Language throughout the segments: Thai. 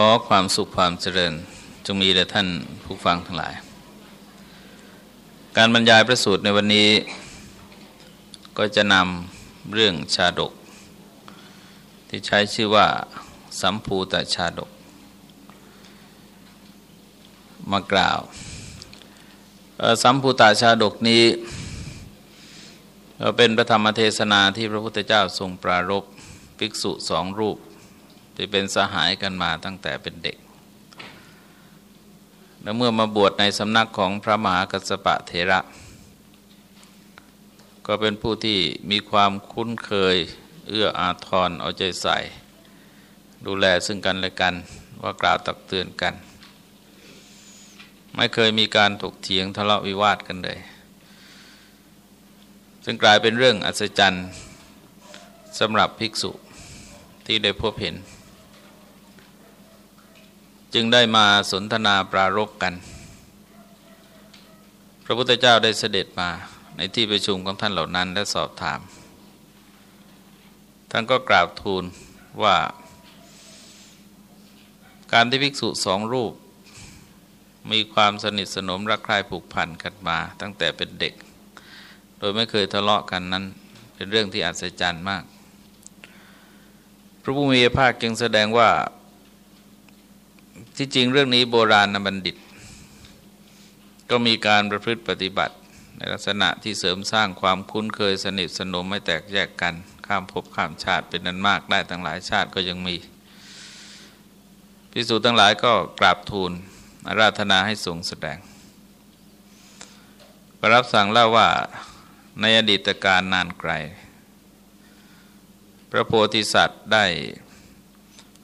ขอความสุขความเจริญ จงมีแด่ท่านผู้ฟังทั้งหลาย การบรรยายประสูตรในวันนี้ ก็จะนำเรื่องชาดก ที่ใช้ชื่อว่าสัมภูตชาดก มากล่าว สัมภูตชาดกนี้ เป็นพระธรรมเทศนาที่พระพุทธเจ้าทรงปรารบภิกษุสองรูป ที่เป็นสหายกันมาตั้งแต่เป็นเด็ก และเมื่อมาบวชในสำนักของพระมหากัสปะเทระ ก็เป็นผู้ที่มีความคุ้นเคยเอื้ออาทรเอาใจใส่ ดูแลซึ่งกันและกันว่ากล่าวตักเตือนกัน ไม่เคยมีการถกเถียงทะเลาะวิวาทกันเลย ซึ่งกลายเป็นเรื่องอัศจรรย์สำหรับภิกษุที่ได้พบเห็น จึงได้มาสนทนาปรารบกัน พระพุทธเจ้าได้เสด็จมาในที่ประชุมของท่านเหล่านั้นและสอบถาม ท่านก็กราบทูลว่า การที่ภิกษุสองรูป มีความสนิทสนมรักใคร่ผูกพันกันมา ตั้งแต่เป็นเด็ก โดยไม่เคยทะเลาะกันนั้น เป็นเรื่องที่อัศจรรย์มาก พระผู้มีพระภาคจึงแสดงว่า ที่จริงเรื่องนี้โบราณบัณฑิต ก็มีการประพฤติปฏิบัติ ในลักษณะที่เสริมสร้างความคุ้นเคยสนิทสนมไม่แตกแยกกัน ข้ามภพข้ามชาติเป็นนั้นมากได้ตั้งหลายชาติก็ยังมีพิสูจน์ทั้งหลายก็กราบทูลราธนาให้ทรงแสดงประรับสั่งเล่าว่าในอดีตการนานไกล พระโพธิสัตว์ได้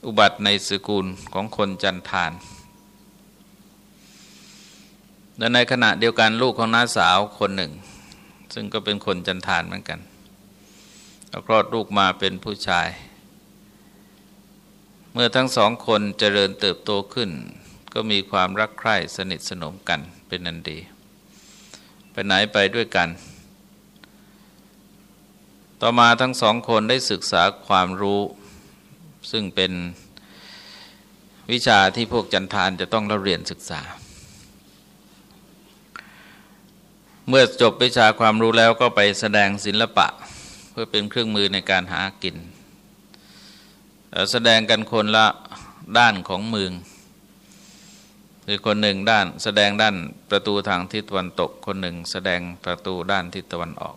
อุบัติในสกุลของคนจันทานและในขณะเดียวกันลูกของน้าสาวคนหนึ่ง ซึ่งก็เป็นคนจันทานเหมือนกันคลอดลูกมาเป็นผู้ชาย เมื่อทั้งสองคนเจริญเติบโตขึ้น ก็มีความรักใคร่สนิทสนมกันเป็นนันดี ไปไหนไปด้วยกัน ต่อมาทั้งสองคนได้ศึกษาความรู้ ซึ่งเป็นวิชาที่พวกจันทานจะต้องเรียนศึกษา เมื่อจบวิชาความรู้แล้วก็ไปแสดงศิลปะ เพื่อเป็นเครื่องมือในการหากิน แสดงกันคนละด้านของเมืองคือคนหนึ่งด้านแสดงด้านประตูทางทิศตะวันตก คนหนึ่งแสดงประตูด้านทิศตะวันออก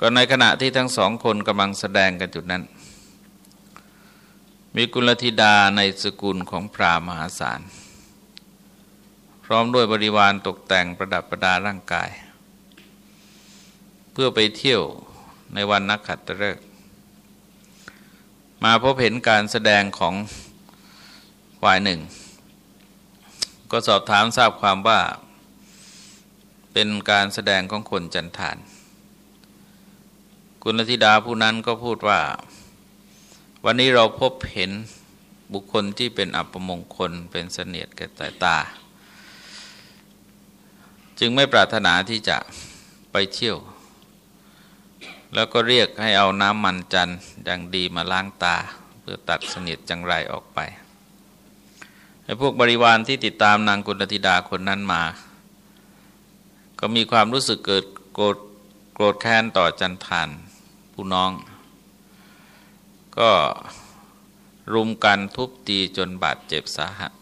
ก็ในขณะที่ทั้งสองคนกำลังแสดงกันจุดนั้น มีกุลธิดาในสกุลของพรามหาศาล พร้อมด้วยบริวารตกแต่งประดับประดาร่างกาย เพื่อไปเที่ยวในวันนักขัตฤกษ์มาพบเห็นการแสดงของฝ่ายหนึ่ง ก็สอบถามทราบความว่า เป็นการแสดงของคนจันทานคุณธิดาผู้นั้นก็พูดว่า วันนี้เราพบเห็นบุคคลที่เป็นอัปมงคลเป็นเสนียดแก่สายตา จึงไม่ปรารถนาที่จะไปเที่ยว แล้วก็เรียกให้เอาน้ำมันจันทร์อย่างดีมาล้างตา เพื่อตัดเสนียดจังไรออกไปไอ้พวกบริวารที่ติดตามนางกุณธิดาคนนั้นมา ก็มีความรู้สึกเกิดโกรธโกรธแค้นต่อจันทานผู้น้อง ก็รุมกันทุบตีจนบาดเจ็บสาหัส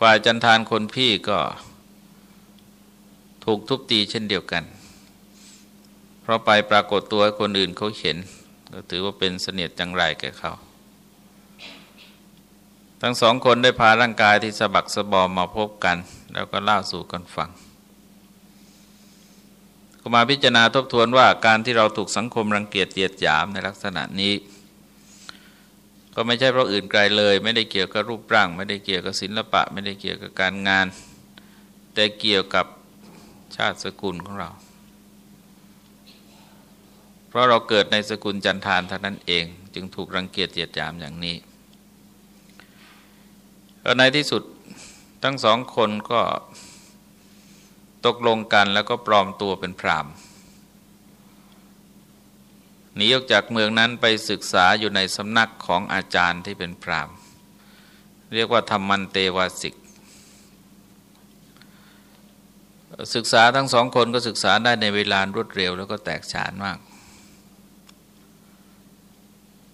กว่าจันทานคนพี่ก็ถูกทุบตีเช่นเดียวกัน เพราะไปปรากฏตัวให้คนอื่นเขาเห็น ก็ถือว่าเป็นเสนียดจังไรแก่เขา ทั้งสองคนได้พาร่างกายที่สะบักสะบอมมาพบกัน แล้วก็เล่าสู่กันฟัง ก็มาพิจารณาทบทวนว่าการที่เราถูกสังคมรังเกียจเยียดหยามในลักษณะนี้ ก็ไม่ใช่เพราะอื่นไกลเลย ไม่ได้เกี่ยวกับรูปร่าง ไม่ได้เกี่ยวกับศิลปะ ไม่ได้เกี่ยวกับการงาน แต่เกี่ยวกับชาติสกุลของเรา เพราะเราเกิดในสกุลจันทานเท่านั้นเอง จึงถูกรังเกียจเยียดหยามอย่างนี้ในที่สุดทั้งสองคนก็ ตกลงกันแล้วก็ปลอมตัวเป็นพรามหนีออกจากเมืองนั้นไปศึกษาอยู่ในสำนักของอาจารย์ที่เป็นพรามเรียกว่าธรรมันเตวาสิก ศึกษาทั้งสองคนก็ศึกษาได้ในเวลารวดเร็วแล้วก็แตกฉานมาก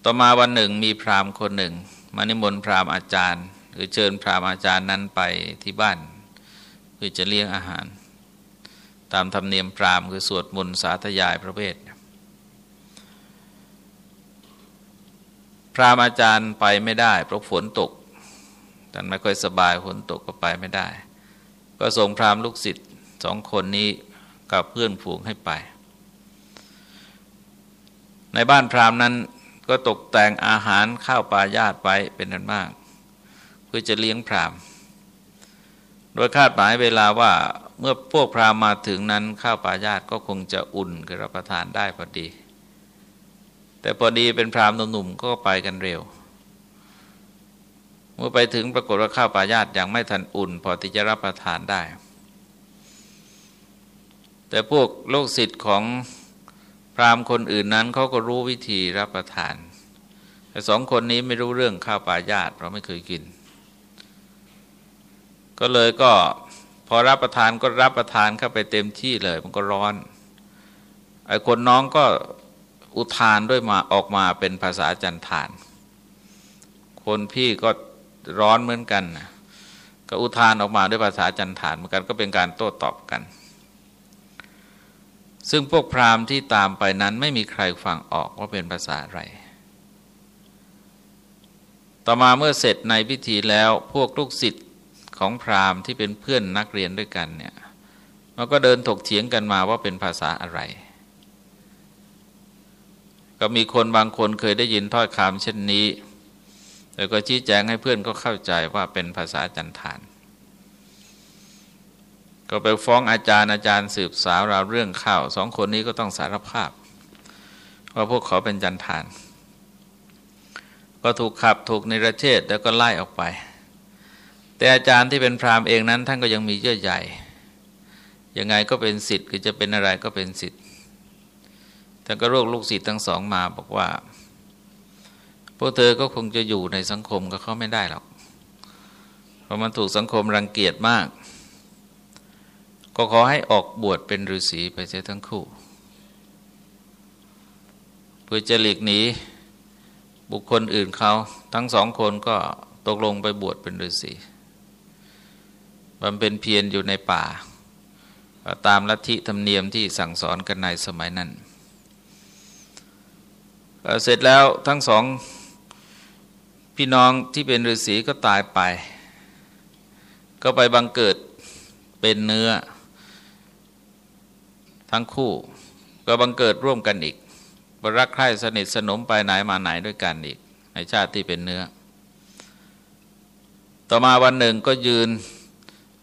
ต่อมาวันหนึ่งมีพรามคนหนึ่ง มานิมนต์พรามอาจารย์ หรือเชิญพรามอาจารย์นั้นไปที่บ้าน เพื่อจะเลี้ยงอาหาร ตามธรรมเนียมพราหมณ์คือสวดมนต์สาธยายพระเวทพราหมณ์อาจารย์ไปไม่ได้ เพราะฝนตกท่านไม่ค่อยสบายฝนตกก็ไปไม่ได้ ก็ส่งพราหมณ์ลูกศิษย์สองคนนี้กับเพื่อนฝูงให้ไป ในบ้านพราหมณ์นั้นก็ตกแต่งอาหารข้าวปลาญาติไปเป็นนันมาก เพื่อจะเลี้ยงพราหมณ์ โดยคาดหมายเวลาว่า เมื่อพวกพราหมณ์มาถึงนั้นข้าวปลาญาติก็คงจะอุ่นกรับประทานได้พอดี แต่พอดีเป็นพราหมณ์หนุ่มๆก็ไปกันเร็ว เมื่อไปถึงปรากฏว่าข้าวปลาญาติยังไม่ทันอุ่น พอที่จะรับประทานได้ แต่พวกโลกศิษย์ของพราหมณ์คนอื่นนั้นเขาก็รู้วิธีรับประทาน แต่สองคนนี้ไม่รู้เรื่องข้าวปลาญาติเราะไม่เคยกิน ก็เลยก็ พอรับประทานก็รับประทานเข้าไปเต็มที่เลย มันก็ร้อนไอ้คนน้องก็อุทานด้วยมาออกมาเป็นภาษาจันทาน คนพี่ก็ร้อนเหมือนกันก็อุทานออกมาด้วยภาษาจันทานเหมือนกันก็เป็นการโต้ตอบกัน ซึ่งพวกพราหมณ์ที่ตามไปนั้นไม่มีใครฟังออกว่าเป็นภาษาอะไร ต่อมาเมื่อเสร็จในพิธีแล้วพวกลูกศิษย์ ของพราหมณ์ที่เป็นเพื่อนนักเรียนด้วยกันเนี่ยมันก็เดินถกเถียงกันมาว่าเป็นภาษาอะไร ก็มีคนบางคนเคยได้ยินถ้อยคำเช่นนี้แต่ก็ชี้แจงให้เพื่อนก็เข้าใจว่าเป็นภาษาจันทาน ก็ไปฟ้องอาจารย์อาจารย์สืบสาวราวเรื่องข่าวสองคนนี้ก็ต้องสารภาพ ว่าพวกเขาเป็นจันทาน ก็ถูกขับถูกในประเทศแล้วก็ไล่ออกไป แต่อาจารย์ที่เป็นพราหมณ์เองนั้น ท่านก็ยังมีเยื่อใหญ่ยังไงก็เป็นสิทธิ์คือจะเป็นอะไรก็เป็นสิทธิ์ท่านก็รวกลูกศิษย์ทั้งสองมาบอกว่า พวกเธอก็คงจะอยู่ในสังคมกับเขาไม่ได้หรอก เพราะมันถูกสังคมรังเกียจมาก ก็ขอให้ออกบวชเป็นฤาษีไปเสียทั้งคู่ เพื่อจะหลีกหนีบุคคลอื่นเขาทั้งสองคนก็ตกลงไปบวชเป็นฤาษี บำเพ็ญเพียรอยู่ในป่า ตามลัทธิธรรมเนียมที่สั่งสอนกันในสมัยนั้น เสร็จแล้วทั้งสองพี่น้องที่เป็นฤาษีก็ตายไป ก็ไปบังเกิดเป็นเนื้อ ทั้งคู่ก็บังเกิดร่วมกันอีกบรักใคร่สนิทสนมไปไหนมาไหนด้วยกันอีกในชาติที่เป็นเนื้อ ต่อมาวันหนึ่งก็ยืน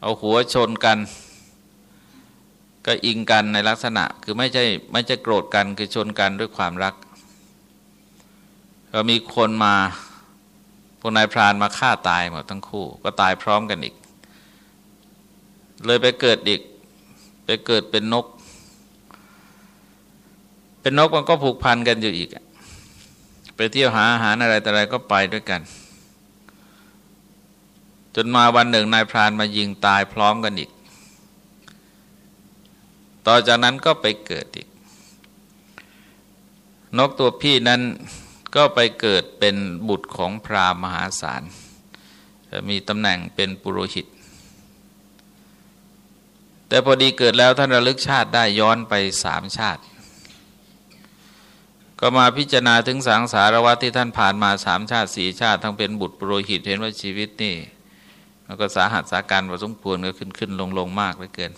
เอาหัวชนกัน ก็อิงกันในลักษณะคือไม่ใช่ไม่ใช่โกรธกันคือชนกันด้วยความรักก็มีคนมาพวกนายพรานมาฆ่าตายหมดทั้งคู่ ก็ตายพร้อมกันอีก เลยไปเกิดอีก ไปเกิดเป็นนก เป็นนกมันก็ผูกพันกันอยู่อีกไปเที่ยวหาอาหารอะไรแต่อะไรก็ไปด้วยกัน จนมาวันหนึ่งนายพรานมายิงตายพร้อมกันอีก ต่อจากนั้นก็ไปเกิดอีก นกตัวพี่นั้นก็ไปเกิดเป็นบุตรของพราหมหาศาลมีตำแหน่งเป็นปุโรหิต แต่พอดีเกิดแล้วท่านระลึกชาติได้ย้อนไปสามชาติ ก็มาพิจารณาถึงสังสารวัตที่ท่านผ่านมาสามชาติสี่ชาติ ทั้งเป็นบุตรปุโรหิตเห็นว่าชีวิตนี่ มันก็สาหัสสาการพอสมควรก็ขึ้นขึ้นลงลงมากเหลือเกิน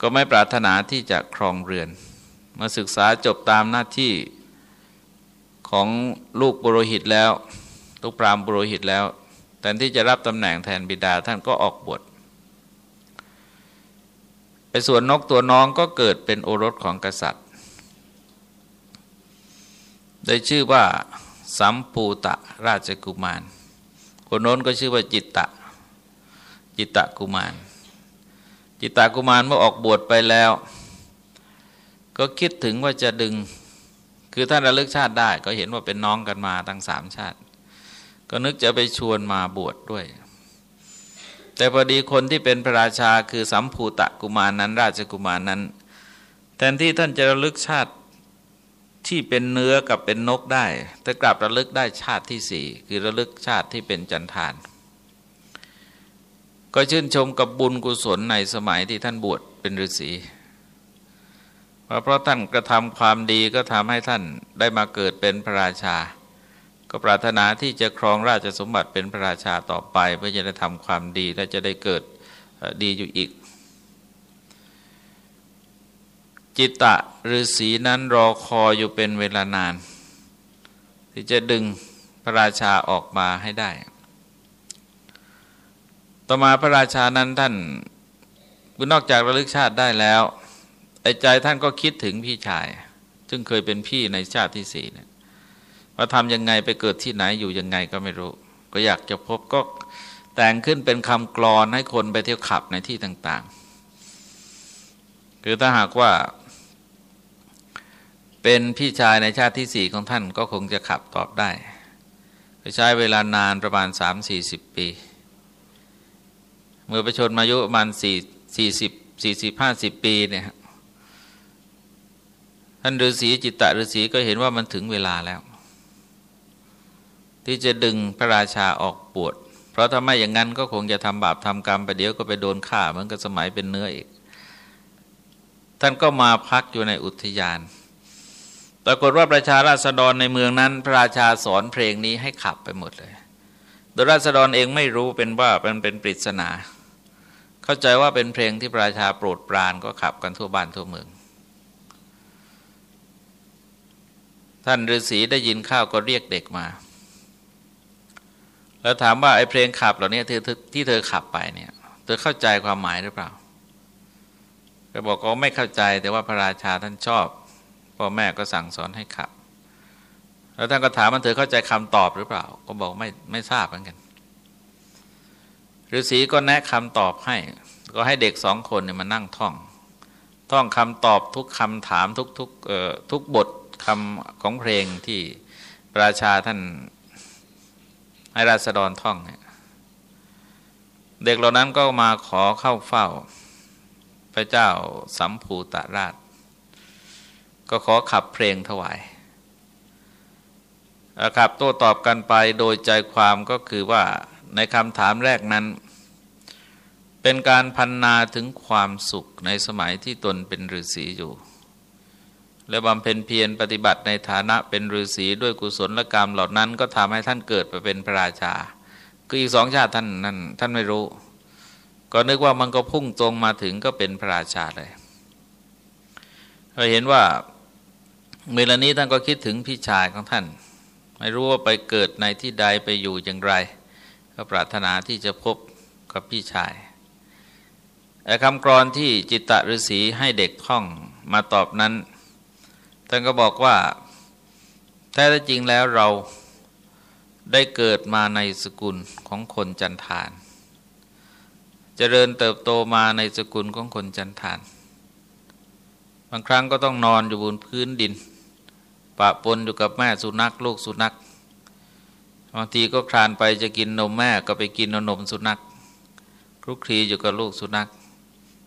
ก็ไม่ปรารถนาที่จะครองเรือนมาศึกษาจบตามหน้าที่ของลูกปุโรหิตแล้ว ลูกปรามปุโรหิตแล้วแต่ที่จะรับตำแหน่งแทนบิดาท่านก็ออกบวชไปส่วนนกตัวน้องก็เกิดเป็นโอรสของกษัตริย์ ได้ชื่อว่าสัมปูตะราชกุมาร คนโน้นก็ชื่อว่าจิตตะ จิตตะกุมาร จิตตะกุมารเมื่อออกบวชไปแล้ว ก็คิดถึงว่าจะดึง คือท่านระลึกชาติได้ ก็เห็นว่าเป็นน้องกันมาตั้งสามชาติ ก็นึกจะไปชวนมาบวชดด้วย แต่พอดีคนที่เป็นพระราชาคือสัมภูตะกุมารนั้น ราชกุมารนั้น แทนที่ท่านจะระลึกชาติ ที่เป็นเนื้อกับเป็นนกได้ แต่กลับระลึกได้ชาติที่สี่คือระลึกชาติที่เป็นจันทาน ก็ชื่นชมกับบุญกุศลในสมัยที่ท่านบวชเป็นฤาษีเพราะท่านกระทำความดีก็ทำให้ท่านได้มาเกิดเป็นพระราชา ก็ปรารถนาที่จะครองราชสมบัติเป็นพระราชาต่อไป เพื่อจะได้ทำความดีและจะได้เกิดดีอยู่อีก จิตตะฤาษีนั้นรอคอยอยู่เป็นเวลานาน ที่จะดึงพระราชาออกมาให้ได้ ต่อมาพระราชานั้นท่านนอกจากระลึกชาติได้แล้วไอ้ใจท่านก็คิดถึงพี่ชาย ซึ่งเคยเป็นพี่ในชาติที่สี่เนี่ยว่าทำยังไงไปเกิดที่ไหนอยู่ยังไงก็ไม่รู้ ก็อยากจะพบก็แต่งขึ้นเป็นคำกรอนให้คนไปเที่ยวขับในที่ต่าง ๆ คือถ้าหากว่า เป็นพี่ชายในชาติที่สี่ของท่านก็คงจะขับตอบได้ใช้เวลานานประมาณสามสี่สิบปี เมื่อประชนมายุประมาณสี่สี่สิบสี่สิบห้าสิบปีเนี่ยท่านฤาษีจิตตะฤาษีก็เห็นว่ามันถึงเวลาแล้ว ที่จะดึงพระราชาออกปวด เพราะถ้าไม่อย่างนั้นก็คงจะทำบาปทำกรรมไปเดี๋ยวก็ไปโดนฆ่าเหมือนกับสมัยเป็นเนื้ออีก ท่านก็มาพักอยู่ในอุทยาน ปรากฏว่าประชาราษฎรในเมืองนั้น พระราชาสอนเพลงนี้ให้ขับไปหมดเลย โดยราษฎรเองไม่รู้เป็นว่าเป็นเป็นปริศนา เข้าใจว่าเป็นเพลงที่พระราชาโปรดปรานก็ขับกันทั่วบ้านทั่วเมือง ท่านฤาษีได้ยินข้าวก็เรียกเด็กมา แล้วถามว่าไอ้เพลงขับเหล่านี้ที่เธอขับไปเนี่ยเธอเข้าใจความหมายหรือเปล่าก็บอกก็ไม่เข้าใจแต่ว่าพระราชาท่านชอบ พ่อแม่ก็สั่งสอนให้ขับ แล้วท่านก็ถามมันเธอเข้าใจคำตอบหรือเปล่า ก็บอกไม่ไม่ทราบเหมือนกันฤาษีก็แนะคำตอบให้ ก็ให้เด็กสองคนเนี่ยมานั่งท่อง ท่องคำตอบทุกคำถามทุกทุกเอ่อทุกบทคำของเพลงที่ประชาท่านให้ราษฎรท่องเนี่ยเด็กเหล่านั้นก็มาขอเข้าเฝ้า พระเจ้าสัมภูตราช ก็ขอขับเพลงถวายขับโต้ตอบกันไปโดยใจความก็คือว่าในคำถามแรกนั้น เป็นการพันนาถึงความสุขในสมัยที่ตนเป็นฤาษีอยู่ และบำเพ็ญเพียรปฏิบัติในฐานะเป็นฤาษีด้วยกุศลกรรมเหล่านั้นก็ทำให้ท่านเกิดไปเป็นพระราชา คืออีกสองชาติท่านนั้นท่านไม่รู้ ก็นึกว่ามันก็พุ่งตรงมาถึงก็เป็นพระราชาเลยเราเห็นว่า เมื่อนี้ท่านก็คิดถึงพี่ชายของท่าน ไม่รู้ว่าไปเกิดในที่ใดไปอยู่อย่างไร ก็ปรารถนาที่จะพบกับพี่ชายแต่คำกรอนที่จิตตฤษีให้เด็กท่องมาตอบนั้นท่านก็บอกว่าแท้จริงแล้วเราได้เกิดมาในสกุลของคนจันทานจเจริญเติบโตมาในสกุลของคนจันทาน บางครั้งก็ต้องนอนอยู่บนพื้นดิน ปะปนอยู่กับแม่สุนัขลูกสุนัขบางทีก็คลานไปจะกินนมแม่ก็ไปกินนมสุนัขคลุกคลีอยู่กับลูกสุนัข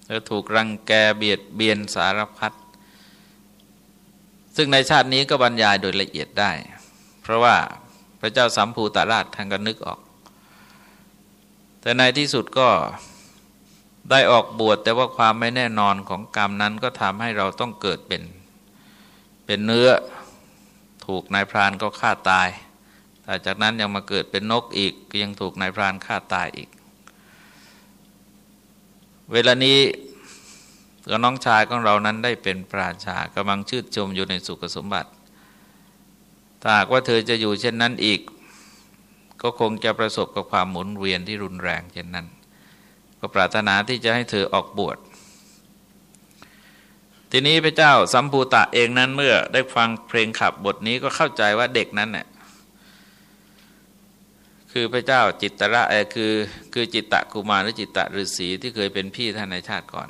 แล้วถูกรังแกเบียดเบียนสารพัดซึ่งในชาตินี้ก็บรรยายโดยละเอียดได้ เพราะว่าพระเจ้าสัมภูตราชท่านก็นึกออก แต่ในที่สุดก็ได้ออกบวชแต่ว่าความไม่แน่นอนของกรรมนั้นก็ทำให้เราต้องเกิดเป็นเป็นเนื้อ ถูกนายพรานก็ฆ่าตายแต่จากนั้นยังมาเกิดเป็นนกอีกก็ยังถูกนายพรานฆ่าตายอีก เวลานี้ก็น้องชายของเรานั้นได้เป็นปราชากำลังชื่นชมอยู่ในสุขสมบัติถ้าหากว่าเธอจะอยู่เช่นนั้นอีก ก็คงจะประสบกับความหมุนเวียนที่รุนแรงเช่นนั้น ก็ปรารถนาที่จะให้เธอออกบวช ทีนี้พระเจ้าสัมภูตะเองนั้นเมื่อได้ฟังเพลงขับบทนี้ก็เข้าใจว่าเด็กนั้นเนี่ยคือพระเจ้าจิตตระเอคือคือจิตตะกุมารหรือจิตตะฤาษีที่เคยเป็นพี่ท่านในชาติก่อน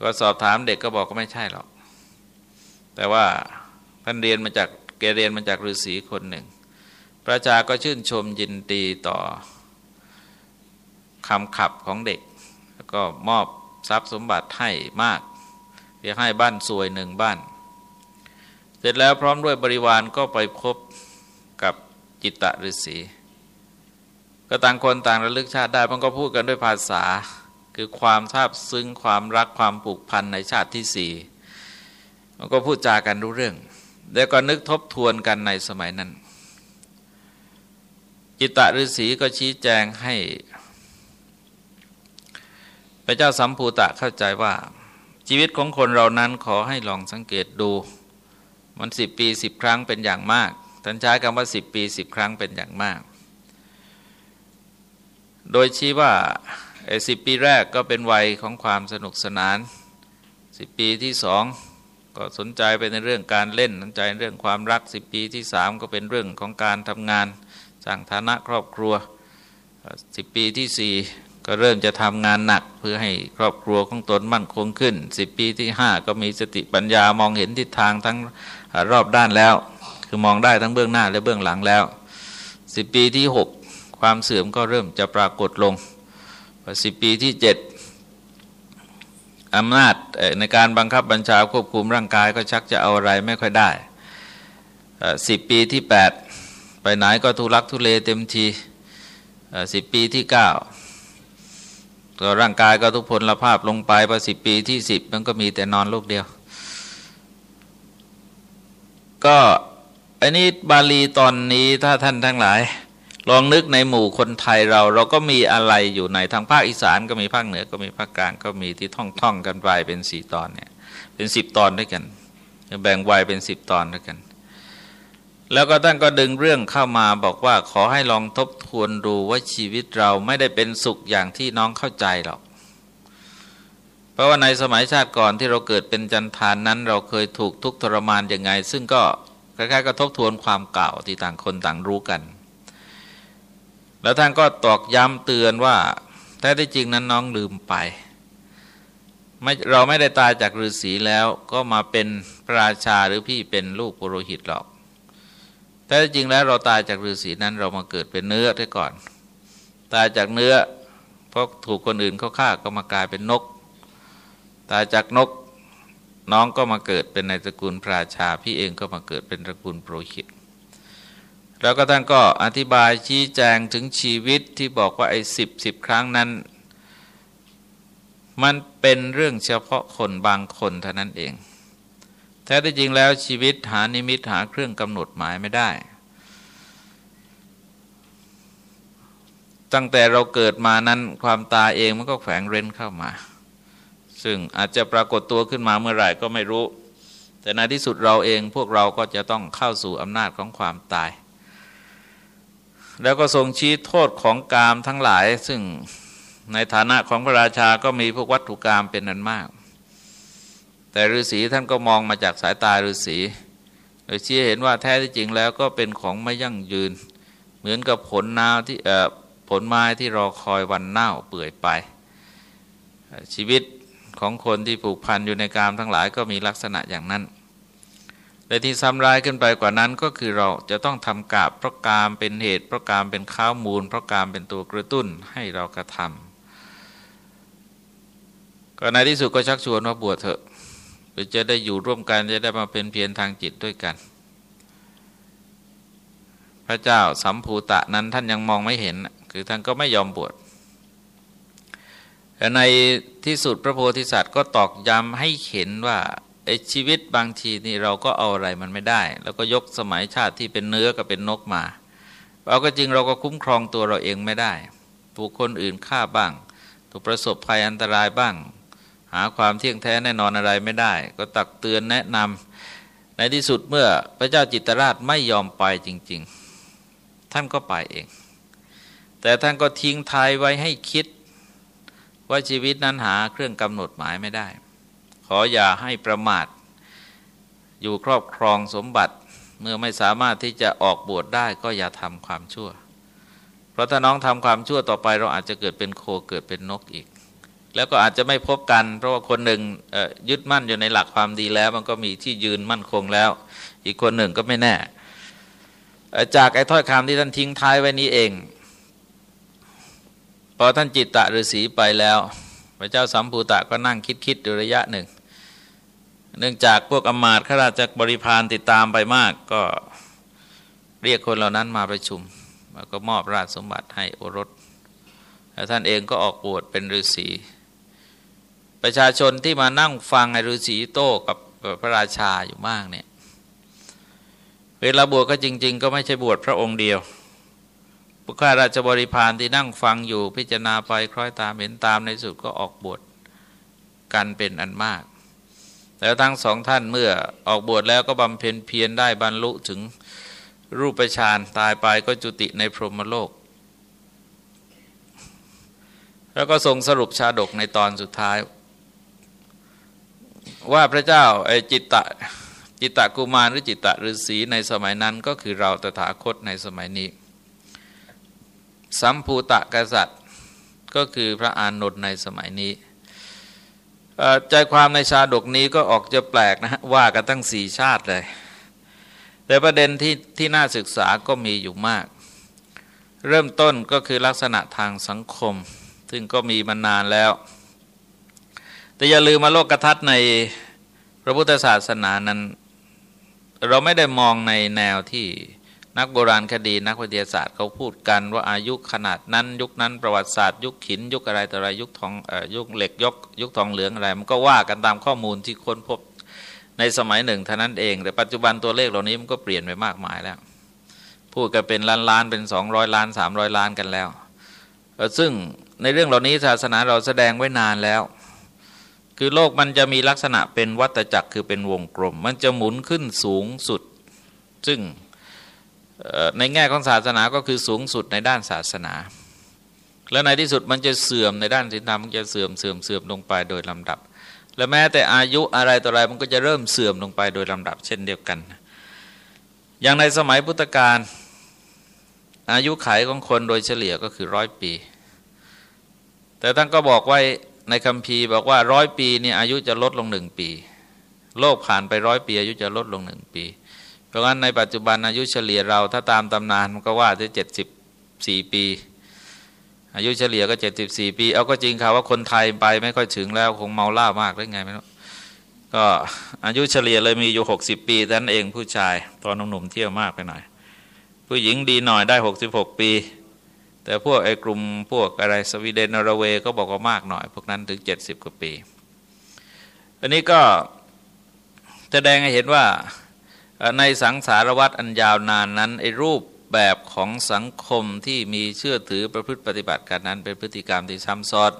ก็สอบถามเด็กก็บอกก็ไม่ใช่หรอก แต่ว่าท่านเรียนมาจากเกเรียนมาจากฤาษีคนหนึ่ง พระจาก็ชื่นชมยินดีต่อคำขับของเด็ก แล้วก็มอบทรัพย์สมบัติให้มาก เรียกให้บ้านสวยหนึ่งบ้าน เสร็จแล้วพร้อมด้วยบริวารก็ไปพบกับจิตตฤาษีก็ต่างคนต่างระลึกชาติได้มันก็พูดกันด้วยภาษา คือความทราบซึ้งความรักความผูกพันในชาติที่สี่มันก็พูดจากันรู้เรื่องแล้วก็นึกทบทวนกันในสมัยนั้น จิตตฤาษีก็ชี้แจงให้ พระเจ้าสัมภูตะเข้าใจว่า ชีวิตของคนเรานั้นขอให้ลองสังเกตดู มันสิบปีสิบครั้งเป็นอย่างมากท่านใช้คำว่าสิบปีสิบครั้งเป็นอย่างมาก โดยชี้ว่าไอ้สิบปีแรกก็เป็นวัยของความสนุกสนานสิบปีที่สองก็สนใจไปในเรื่องการเล่นสนใจเรื่องความรักสิบปีที่สามก็เป็นเรื่องของการทำงานสร้างฐานะครอบครัวสิบปีที่สี่ ก็เริ่มจะทำงานหนักเพื่อให้ครอบครัวของตนมั่นคงขึ้นสิบปีที่ห้าก็มีสติปัญญามองเห็นทิศทางทั้งรอบด้านแล้ว คือมองได้ทั้งเบื้องหน้าและเบื้องหลังแล้วสิบปีที่หกความเสื่อมก็เริ่มจะปรากฏลงสิบปีที่เจ็ดอำนาจในการบังคับบัญชาควบคุมร่างกายก็ชักจะเอาอะไรไม่ค่อยได้สิบปีที่แปดไปไหนก็ทุลักทุเลเต็มทีสิบปีที่เก้า ตัวร่างกายก็ทุกพลภาพลงไปพอสิบปีที่สิบมันก็มีแต่นอนลูกเดียว ก็อันนี้บาลีตอนนี้ถ้าท่านทั้งหลาย ลองนึกในหมู่คนไทยเรา เราก็มีอะไรอยู่ในทางภาคอีสานก็มีภาคเหนือก็มีภาคกลางก็มีที่ท่องท่องกันไปเป็นสี่ตอนเนี่ยเป็นสิบตอนด้วยกันแบ่งวัยเป็นสิบตอนด้วยกัน แล้วก็ท่านก็ดึงเรื่องเข้ามาบอกว่าขอให้ลองทบทวนดูว่าชีวิตเราไม่ได้เป็นสุขอย่างที่น้องเข้าใจหรอก เพราะว่าในสมัยชาติก่อนที่เราเกิดเป็นจันทานนั้น เราเคยถูกทุกทรมานยังไง ซึ่งก็คล้ายๆก็ทบทวนความเก่าที่ต่างคนต่างรู้กัน แล้วท่านก็ตอกย้ำเตือนว่าแท้ที่จริงนั้นน้องลืมไปไม่เราไม่ได้ตายจากฤาษีแล้วก็มาเป็นพระราชาหรือพี่เป็นลูกปุโรหิตหรอก แต่จริงแล้วเราตายจากฤาษีนั้นเรามาเกิดเป็นเนื้อได้ก่อน ตายจากเนื้อเพราะถูกคนอื่นเขาฆ่าก็มากลายเป็นนก ตายจากนกน้องก็มาเกิดเป็นในตระกูลพระราชา พี่เองก็มาเกิดเป็นตระกูลโปรหิต แล้วก็ท่านก็อธิบายชี้แจงถึงชีวิตที่บอกว่าไอ้สิบสิบครั้งนั้น มันเป็นเรื่องเฉพาะคนบางคนเท่านั้นเอง แท้ที่จริงแล้วชีวิตหานิมิตหาเครื่องกำหนดหมายไม่ได้ ตั้งแต่เราเกิดมานั้นความตายเองมันก็แฝงเร้นเข้ามา ซึ่งอาจจะปรากฏตัวขึ้นมาเมื่อไหร่ก็ไม่รู้ แต่ในที่สุดเราเองพวกเราก็จะต้องเข้าสู่อำนาจของความตาย แล้วก็ทรงชี้โทษของกามทั้งหลาย ซึ่งในฐานะของพระราชาก็มีพวกวัตถุกรรมเป็นนันมาก แต่ฤาษีท่านก็มองมาจากสายตาฤาษีโดยชี้เห็นว่าแท้ที่จริงแล้วก็เป็นของไม่ยั่งยืน เหมือนกับผลนาที่ผลไม้ที่รอคอยวันเน่าเปื่อยไป ชีวิตของคนที่ผูกพันอยู่ในกามทั้งหลายก็มีลักษณะอย่างนั้นแต่ที่ซ้ำร้ายขึ้นไปกว่านั้นก็คือเราจะต้องทำกาบเพราะกามเป็นเหตุเพราะกามเป็นข้าวมูล เพราะกามเป็นตัวกระตุ้นให้เรากระทำก็ในที่สุดก็ชักชวนว่าบวชเถอะ หรือจะได้อยู่ร่วมกันจะได้มาเป็นเพียรทางจิตด้วยกัน พระเจ้าสัมภูตะนั้นท่านยังมองไม่เห็น คือท่านก็ไม่ยอมบวชแต่ในที่สุดพระโพธิสัตว์ก็ตอกย้ำให้เห็นว่าไอ้ชีวิตบางทีนี่เราก็เอาอะไรมันไม่ได้ แล้วก็ยกสมัยชาติที่เป็นเนื้อกับเป็นนกมาเราก็จริงเราก็คุ้มครองตัวเราเองไม่ได้ ถูกคนอื่นฆ่าบ้าง ถูกประสบภัยอันตรายบ้าง หาความเที่ยงแท้แน่นอนอะไรไม่ได้ ก็ตักเตือนแนะนำในที่สุดเมื่อพระเจ้าจิตรราชไม่ยอมไปจริง ๆ ท่านก็ไปเอง แต่ท่านก็ทิ้งทายไว้ให้คิด ว่าชีวิตนั้นหาเครื่องกำหนดหมายไม่ได้ ขออย่าให้ประมาท อยู่ครอบครองสมบัติเมื่อไม่สามารถที่จะออกบวชได้ก็อย่าทำความชั่ว เพราะถ้าน้องทำความชั่วต่อไปเราอาจจะเกิดเป็นโคเกิดเป็นนกอีก แล้วก็อาจจะไม่พบกัน เพราะว่าคนหนึ่งยึดมั่นอยู่ในหลักความดีแล้ว มันก็มีที่ยืนมั่นคงแล้ว อีกคนหนึ่งก็ไม่แน่ จากไอ้ถ้อยคำที่ท่านทิ้งท้ายไว้นี้เอง พอท่านจิตตะฤาษีไปแล้ว พระเจ้าสัมภูตะก็นั่งคิดคิดอยู่ระยะหนึ่ง เนื่องจากพวกอมาตข้าราชบริพารติดตามไปมาก ก็เรียกคนเหล่านั้นมาประชุมแล้วก็มอบราชสมบัติให้โอรสแล้วท่านเองก็ออกบวชเป็นฤาษี ประชาชนที่มานั่งฟังไอฤาษีโต้กับพระราชาอยู่มากเนี่ยเวลาบวชก็จริง ๆ ก็ไม่ใช่บวชพระองค์เดียวผู้ข้าราชบริพารที่นั่งฟังอยู่พิจารณาไปคล้อยตามเห็นตามในสุดก็ออกบวชกันเป็นอันมาก แล้วทั้งสองท่านเมื่อออกบวชแล้วก็บำเพ็ญเพียรได้บรรลุถึงรูปฌานตายไปก็จุติในพรหมโลก แล้วก็ทรงสรุปชาดกในตอนสุดท้าย ว่าพระเจ้าไอจิตตะจิตตะกุมารหรือจิตตะฤาษีในสมัยนั้นก็คือเราตถาคตในสมัยนี้ สัมภูตะกษัตริย์ก็คือพระอานนท์ในสมัยนี้ใจความในชาดกนี้ก็ออกจะแปลกนะฮะว่ากันตั้งสี่ชาติเลย แต่ประเด็นที่ที่น่าศึกษาก็มีอยู่มาก เริ่มต้นก็คือลักษณะทางสังคม ซึ่งก็มีมานานแล้ว แต่อย่าลืมมาโลกกทัศในพระพุทธศาสนานั้น เราไม่ได้มองในแนวที่นักโบราณคดีนักวิทยาศาสตร์เขาพูดกันว่าอายุขนาดนั้นยุคนั้นประวัติศาสตร์ ยุคขินยุคอะไรต่ออะไรยุคทองยุคเหล็กยกยุคทองเหลืองอะไร มันก็ว่ากันตามข้อมูลที่ค้นพบในสมัยหนึ่งเท่านั้นเอง แต่ปัจจุบันตัวเลขเหล่านี้มันก็เปลี่ยนไปมากมายแล้ว พูดกันเป็นล้านล้านเป็นสองร้อยล้านสามร้อยล้านกันแล้ว ซึ่งในเรื่องเหล่านี้ศาสนาเราแสดงไว้นานแล้ว คือโลกมันจะมีลักษณะเป็นวัตจักรคือเป็นวงกลม มันจะหมุนขึ้นสูงสุด ซึ่งในแง่ของศาสนาก็คือสูงสุดในด้านศาสนา และในที่สุดมันจะเสื่อมในด้านศีลธรรมมันจะเสื่อมเสื่อมเสื่อมลงไปโดยลำดับ และแม้แต่อายุอะไรต่ออะไรมันก็จะเริ่มเสื่อมลงไปโดยลำดับ เช่นเดียวกัน อย่างในสมัยพุทธกาลอายุไขของคนโดยเฉลี่ยก็คือร้อยปี แต่ท่านก็บอกไว้ ในคำพีบอกว่าร้อยปีนี่อายุจะลดลงหนึ่งปี โลกผ่านไปร้อยปี อายุจะลดลงหนึ่งปี เพราะงั้นในปัจจุบันอายุเฉลี่ยเราถ้าตามตำนานมันก็ว่าจะเจ็ดสิบสี่ปี อายุเฉลี่ยก็เจ็ดสิบสี่ปี เอาก็จริงค่ะว่าคนไทยไปไม่ค่อยถึงแล้วคงเมาล้ามากหรือไงไม่รู้ก็อายุเฉลี่ยเลยมีอยู่หกสิบปีแต่นั้นเองผู้ชายตอนหนุ่มๆเที่ยวมากไปหน่อย ผู้หญิงดีหน่อยได้หกสิบหกปี แต่พวกไอ้กลุ่มพวกอะไรสวีเดนนอร์เวย์ก็บอกว่ามากหน่อย พวกนั้นถึง 70 กว่าปี อันนี้ก็แสดงให้เห็นว่าในสังสารวัตรอันยาวนานนั้นไอ้รูปแบบของสังคมที่มีเชื่อถือประพฤติปฏิบัติกันนั้น เป็นพฤติกรรมที่ซ้ำซ้อน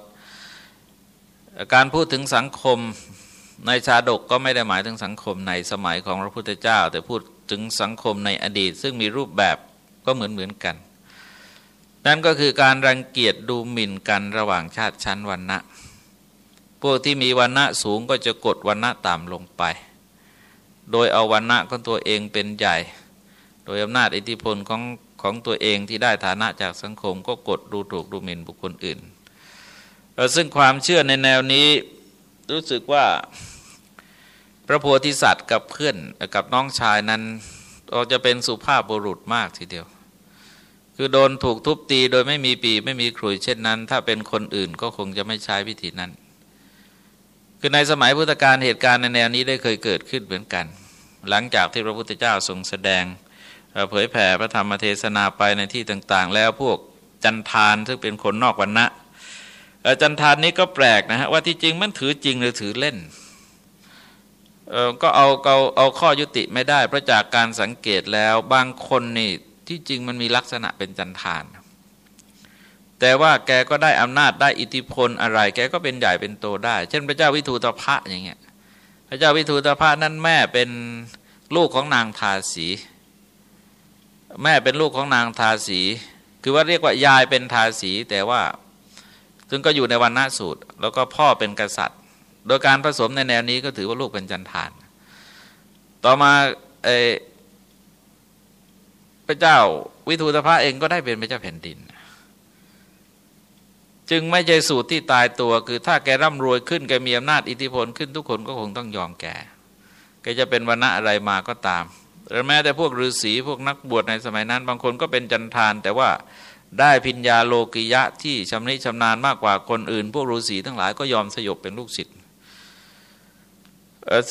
การพูดถึงสังคมในชาดกก็ไม่ได้หมายถึงสังคมในสมัยของพระพุทธเจ้า แต่พูดถึงสังคมในอดีต ซึ่งมีรูปแบบก็เหมือนเหมือนกัน นั่นก็คือการรังเกียจดูหมิ่นกันระหว่างชาติชั้นวันนะพวกที่มีวันณะสูงก็จะกดวันณะต่ำลงไป โดยเอาวันณะของตัวเองเป็นใหญ่ โดยอำนาจอิทธิพลของของตัวเองที่ได้ฐานะจากสังคมก็กดดูถูกดูหมิ่นบุคคลอื่น ซึ่งความเชื่อในแนวนี้รู้สึกว่าพระโพธิสัตว์กับเพื่อนกับน้องชายนั้นเราจะเป็นสุภาพบุรุษมากทีเดียว คือโดนถูกทุบตีโดยไม่มีปีไม่มีขลุ่ยเช่นนั้น ถ้าเป็นคนอื่นก็คงจะไม่ใช้วิธีนั้น คือในสมัยพุทธกาลเหตุการณ์ในแนวนี้ได้เคยเกิดขึ้นเหมือนกัน หลังจากที่พระพุทธเจ้าทรงแสดงเผยแผ่พระธรรมเทศนาไปในที่ต่างๆ แล้วพวกจันทานซึ่งเป็นคนนอกวันนะจันทานนี้ก็แปลกนะฮะว่าที่จริงมันถือจริงหรือถือเล่นก็เอาเอาเอาข้อยุติไม่ได้เพราะจากการสังเกตแล้วบางคนนี่ ที่จริงมันมีลักษณะเป็นจันทาน แต่ว่าแกก็ได้อำนาจได้อิทธิพลอะไร แกก็เป็นใหญ่เป็นโตได้ เช่นพระเจ้าวิทูตภะอย่างเงี้ยพระเจ้าวิทูตภะนั่นแม่เป็นลูกของนางทาสี แม่เป็นลูกของนางทาสี คือว่าเรียกว่ายายเป็นทาสีแต่ว่าซึ่งก็อยู่ในวันนาสูตร แล้วก็พ่อเป็นกษัตริย์ โดยการผสมในแนวนี้ก็ถือว่าลูกเป็นจันทาน ต่อมาเอ พระเจ้าวิทูตภะเองก็ได้เป็นพระเจ้าแผ่นดิน จึงไม่ใช่สูตรที่ตายตัว คือถ้าแกร่ำรวยขึ้นแกมีอำนาจอิทธิพลขึ้นทุกคนก็คงต้องยอมแกแกจะเป็นวันณะอะไรมาก็ตามหรือแม้แต่พวกฤาษีพวกนักบวชในสมัยนั้น บางคนก็เป็นจันทาน แต่ว่าได้พิญญาโลกิยะที่ชำนิชำนาญมากกว่าคนอื่น พวกฤาษีทั้งหลายก็ยอมสยบเป็นลูกศิษย์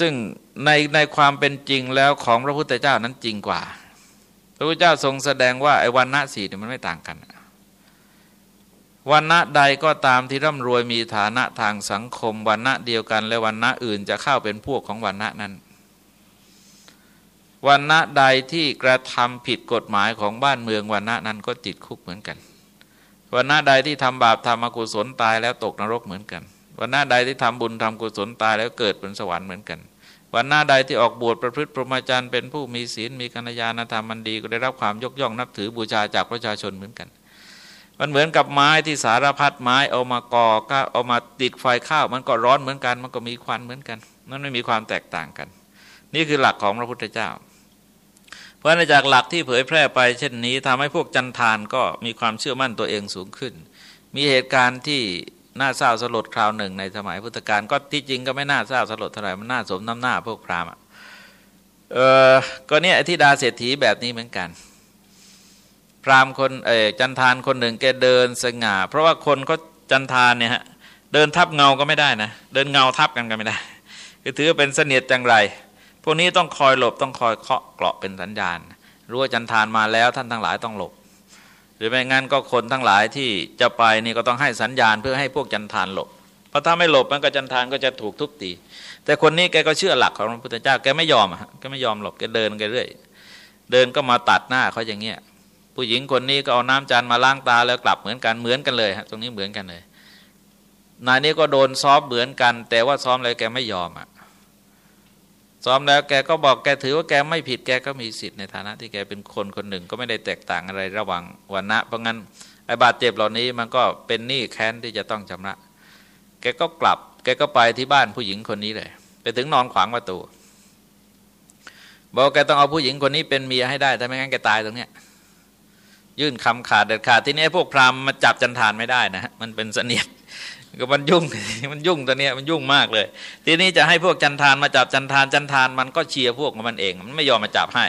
ซึ่งในในความเป็นจริงแล้วของพระพุทธเจ้านั้นจริงกว่า พระพุทธเจ้าทรงแสดงว่าไอ้วันณะสี่เนี่ยมันไม่ต่างกันวันณะใดก็ตามที่ร่ำรวยมีฐานะทางสังคมวันณะเดียวกัน และวันณะอื่นจะเข้าเป็นพวกของวันณะนั้นวันณะใดที่กระทำผิดกฎหมายของบ้านเมืองวันณะนั้นก็ติดคุกเหมือนกันวันณะใดที่ทำบาปทำอกุศลตายแล้วตกนรกเหมือนกันวันณะใดที่ทำบุญทำกุศลตายแล้วเกิดเป็นสวรรค์เหมือนกัน วันหน้าใดที่ออกบวชประพฤติพรหมจรรย์เป็นผู้มีศีลมีกัญญาณธรรมมันดีก็ได้รับความยกย่องนับถือบูชาจากประชาชนเหมือนกัน มันเหมือนกับไม้ที่สารพัดไม้เอามาก่อก็เอามาติดไฟข้าวมันก็ร้อนเหมือนกัน มันก็มีควันเหมือนกันมันไม่มีความแตกต่างกัน นี่คือหลักของพระพุทธเจ้า เพราะในจากหลักที่เผยแพร่ไป เช่นนี้ทำให้พวกจันทานก็มีความเชื่อมั่นตัวเองสูงขึ้น มีเหตุการณ์ที่ น่าเศร้าสลดคราวหนึ่งในสมัยพุทธกาลก็ที่จริงก็ไม่น่าเศร้าสลดเท่าไหร่มันน่าสมน้ำหน้าพวกพราหมณ์เออก็เนี่ยที่ดาเศรษฐีแบบนี้เหมือนกัน พราหมณ์คนเออจันทานคนหนึ่งแกเดินสง่า เพราะว่าคนเขาจันทานเนี่ยฮะเดินทับเงาก็ไม่ได้นะเดินเงาทับกันก็ไม่ได้คือถือเป็นเสนียดจังไรพวกนี้ต้องคอยหลบต้องคอยเคาะเกราะเป็นสัญญาณรู้ว่าจันทานมาแล้วท่านทั้งหลายต้องหลบ หรือไม่งั้นก็คนทั้งหลายที่จะไปนี่ก็ต้องให้สัญญาณเพื่อให้พวกจันทานหลบเพราะถ้าไม่หลบมันก็จันทานก็จะถูกทุบตี แต่คนนี้แกก็เชื่อหลักของพระพุทธเจ้าแกไม่ยอมอะแกไม่ยอมหลบแกเดินแกเรื่อย เดินก็มาตัดหน้าเขาอย่างเงี้ยผู้หญิงคนนี้ก็เอาน้ำจานมาล้างตาแล้วกลับเหมือนกันเหมือนกันเลยฮะตรงนี้เหมือนกันเลยนายนี้ก็โดนซ้อมเหมือนกัน แต่ว่าซ้อมอะไรแกไม่ยอมอะ ซ้อมแล้วแกก็บอกแกถือว่าแกไม่ผิดแกก็มีสิทธิ์ในฐานะที่แกเป็นคนคนหนึ่งก็ไม่ได้แตกต่างอะไรระหว่างวันนะเพราะงั้นไอ้บาดเจ็บเหล่านี้มันก็เป็นหนี้แค้นที่จะต้องชำระ แกก็กลับ แกก็ไปที่บ้านผู้หญิงคนนี้เลย ไปถึงนอนขวางประตูบอกแกต้องเอาผู้หญิงคนนี้เป็นเมียให้ได้ถ้าไม่งั้นแกตายตรงเนี้ยยื่นคำขาดเด็ดขาดที่นี้พวกพราหมณ์มาจับจันทานไม่ได้นะมันเป็นเสนียด ก็มันยุ่งมันยุ่งตัวเนี้ยมันยุ่งมากเลย ทีนี้จะให้พวกจันทานมาจับจันทานจันทานมันก็เชียร์พวกมันเอง มันไม่ยอมมาจับให้